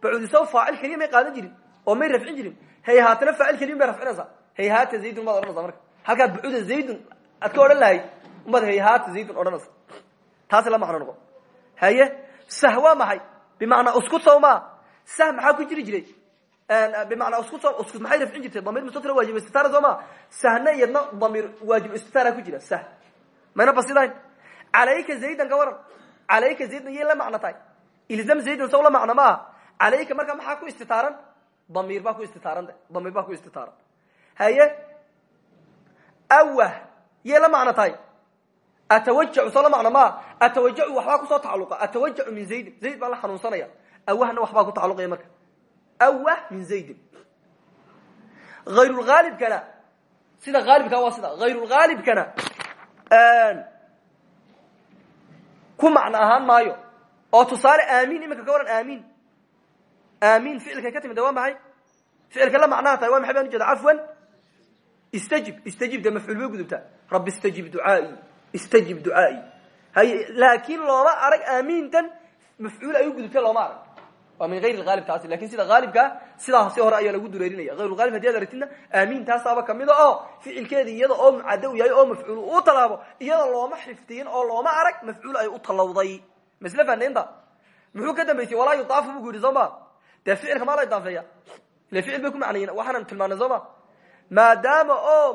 Bacuudiso faacil keliya may qaadan jirin oo may rafcin jirin. Hayhaatana faacil keliya may rafcinaysaa. Hayhaata zaydun maad odhanaysa marka. Halkaad bacuuda zaydun aad ka lahayd umaad hayhaata zaydun odhanaysa taasi la macno noqo haye sah waa maxay bimacnaa uskud sow maa sah maxaa ku jiri jiray? Bimacnaa uskud so uskud maxay rafcin jirtay? Damiir mustatira waajib istitaara soo maa sahna iyadna damiir waajib istitaara ku jira sah. Mayna basidayn. Calayka zaydan ka waran. Calayka zaydan yay la macno tahay. Ilzam zaydan sow la macno ma? Aha calayka marka maxaa ku istitaaran damiir baa ku istitaaran de. Damiir baa ku istitaaran haye awah yay la macno tahay atawajacu soo la macno maa atawajacu waxbaa ku soo tacaluqa atawajacu min zaydin zayd baan la xanuunsanaya awahna waxbaa ku tacaluqaya marka awah min zaydin hayrulhaalibkana sida haalibka waa sida hayrulhaalibkana ku macno ahaan maayo oo tusaale aamin iminka ka waran aamin aamin ficilkay ka timid waa maxay ficilka la macnaha tahay waa maxay baan ujeeda cafwan istajib istajib dee mafcuul bay gudubtaa rabbi istajib ducaai istajib ducaai hay laakin looma arag aamintan mafcuul ay u gudubtay looma arag waa min hayr haalib taasi laakiin sida haalibkaa sidaasi hore ayaa lagu dureerinaya. Hayrulhaalib haddii ad aragtidna aamin taasaaba kamida oo ficilkeedi iyada oo mucaddo u yahay oo mafcuul u talaabo iyada looma xifdiyin oo looma arag mafcuul ay u talawday masle fanaynta muxuu ka dambaysay walaa yudaafu bu ku yidhi soo ma dee ficilka maa la idaafeeya ile ficil bay ku macnayin waxaanan tilmaanay soo ma maadaama oo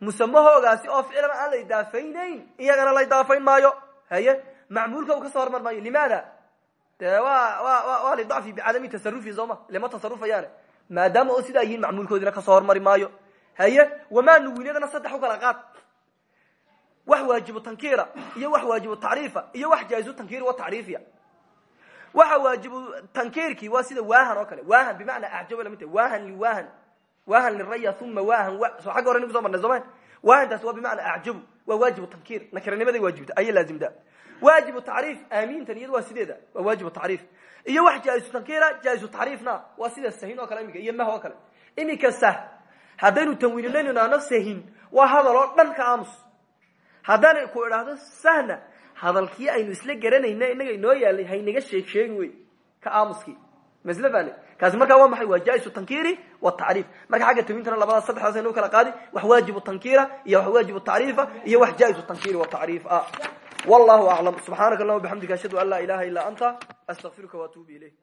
musamahoogaasi oo ficilaba aan la idaafaynayn iyagana la idaafayn maayo. Haye macmuulka uu ka soo hormar maayo. Limaada? De wa wa waa lidacfi bicadami tasarufi soo ma ile ma tasarufayaane maadaama oo sidaa yihiin macmuulkoodina ka soo hormari maayo. Haye wamaa nuwiinadana saddex u kala qaad. Wax waajibu tankiira iyo wax waajibu tacriifa iyo wax jaa'izu tankiir wa tacriifiya. Waxa waajibu tankiirkii waa sida waahan oo kale. Waahan bimacnaa acjaba la mid waahan liwaahan waahan liraya uma waahan soo xagga hore nin kuso marnay sooma waahantaas waa bimacnaa acjabu waa waajibu tankiir nakiranimaday waajibta ayay laazimtaa waajibu tacriif aamintan iyada waa sideeda waa waajibu tacriif iyo wax jaa'izu tankiira jaa'izu tacriifna waa sida sahin oo kale imika iyo mah oo kale imika sah haddaynu tanwiininaynu idhaahno sahin waa hadal oo dhan ka aamus haddaan ku idhaahdo sahna hadalkii aynu isla garanayna inaga inoo yaalay haynaga kaasi markaa waa maxay? Waa jaa-isu tankiri watacriif marka xagga tawintana labadaas saddexdaas aynu kala qaadi wax waajibu tankira iyo wax waajibu tacriifa iyo wax jaa-isu tankiri watacriif ah. Wallahu aclam subxaanaka allahuma bixamdika ashhadu an laa ilaha illa anta astaqfiruka waatuubu ilayk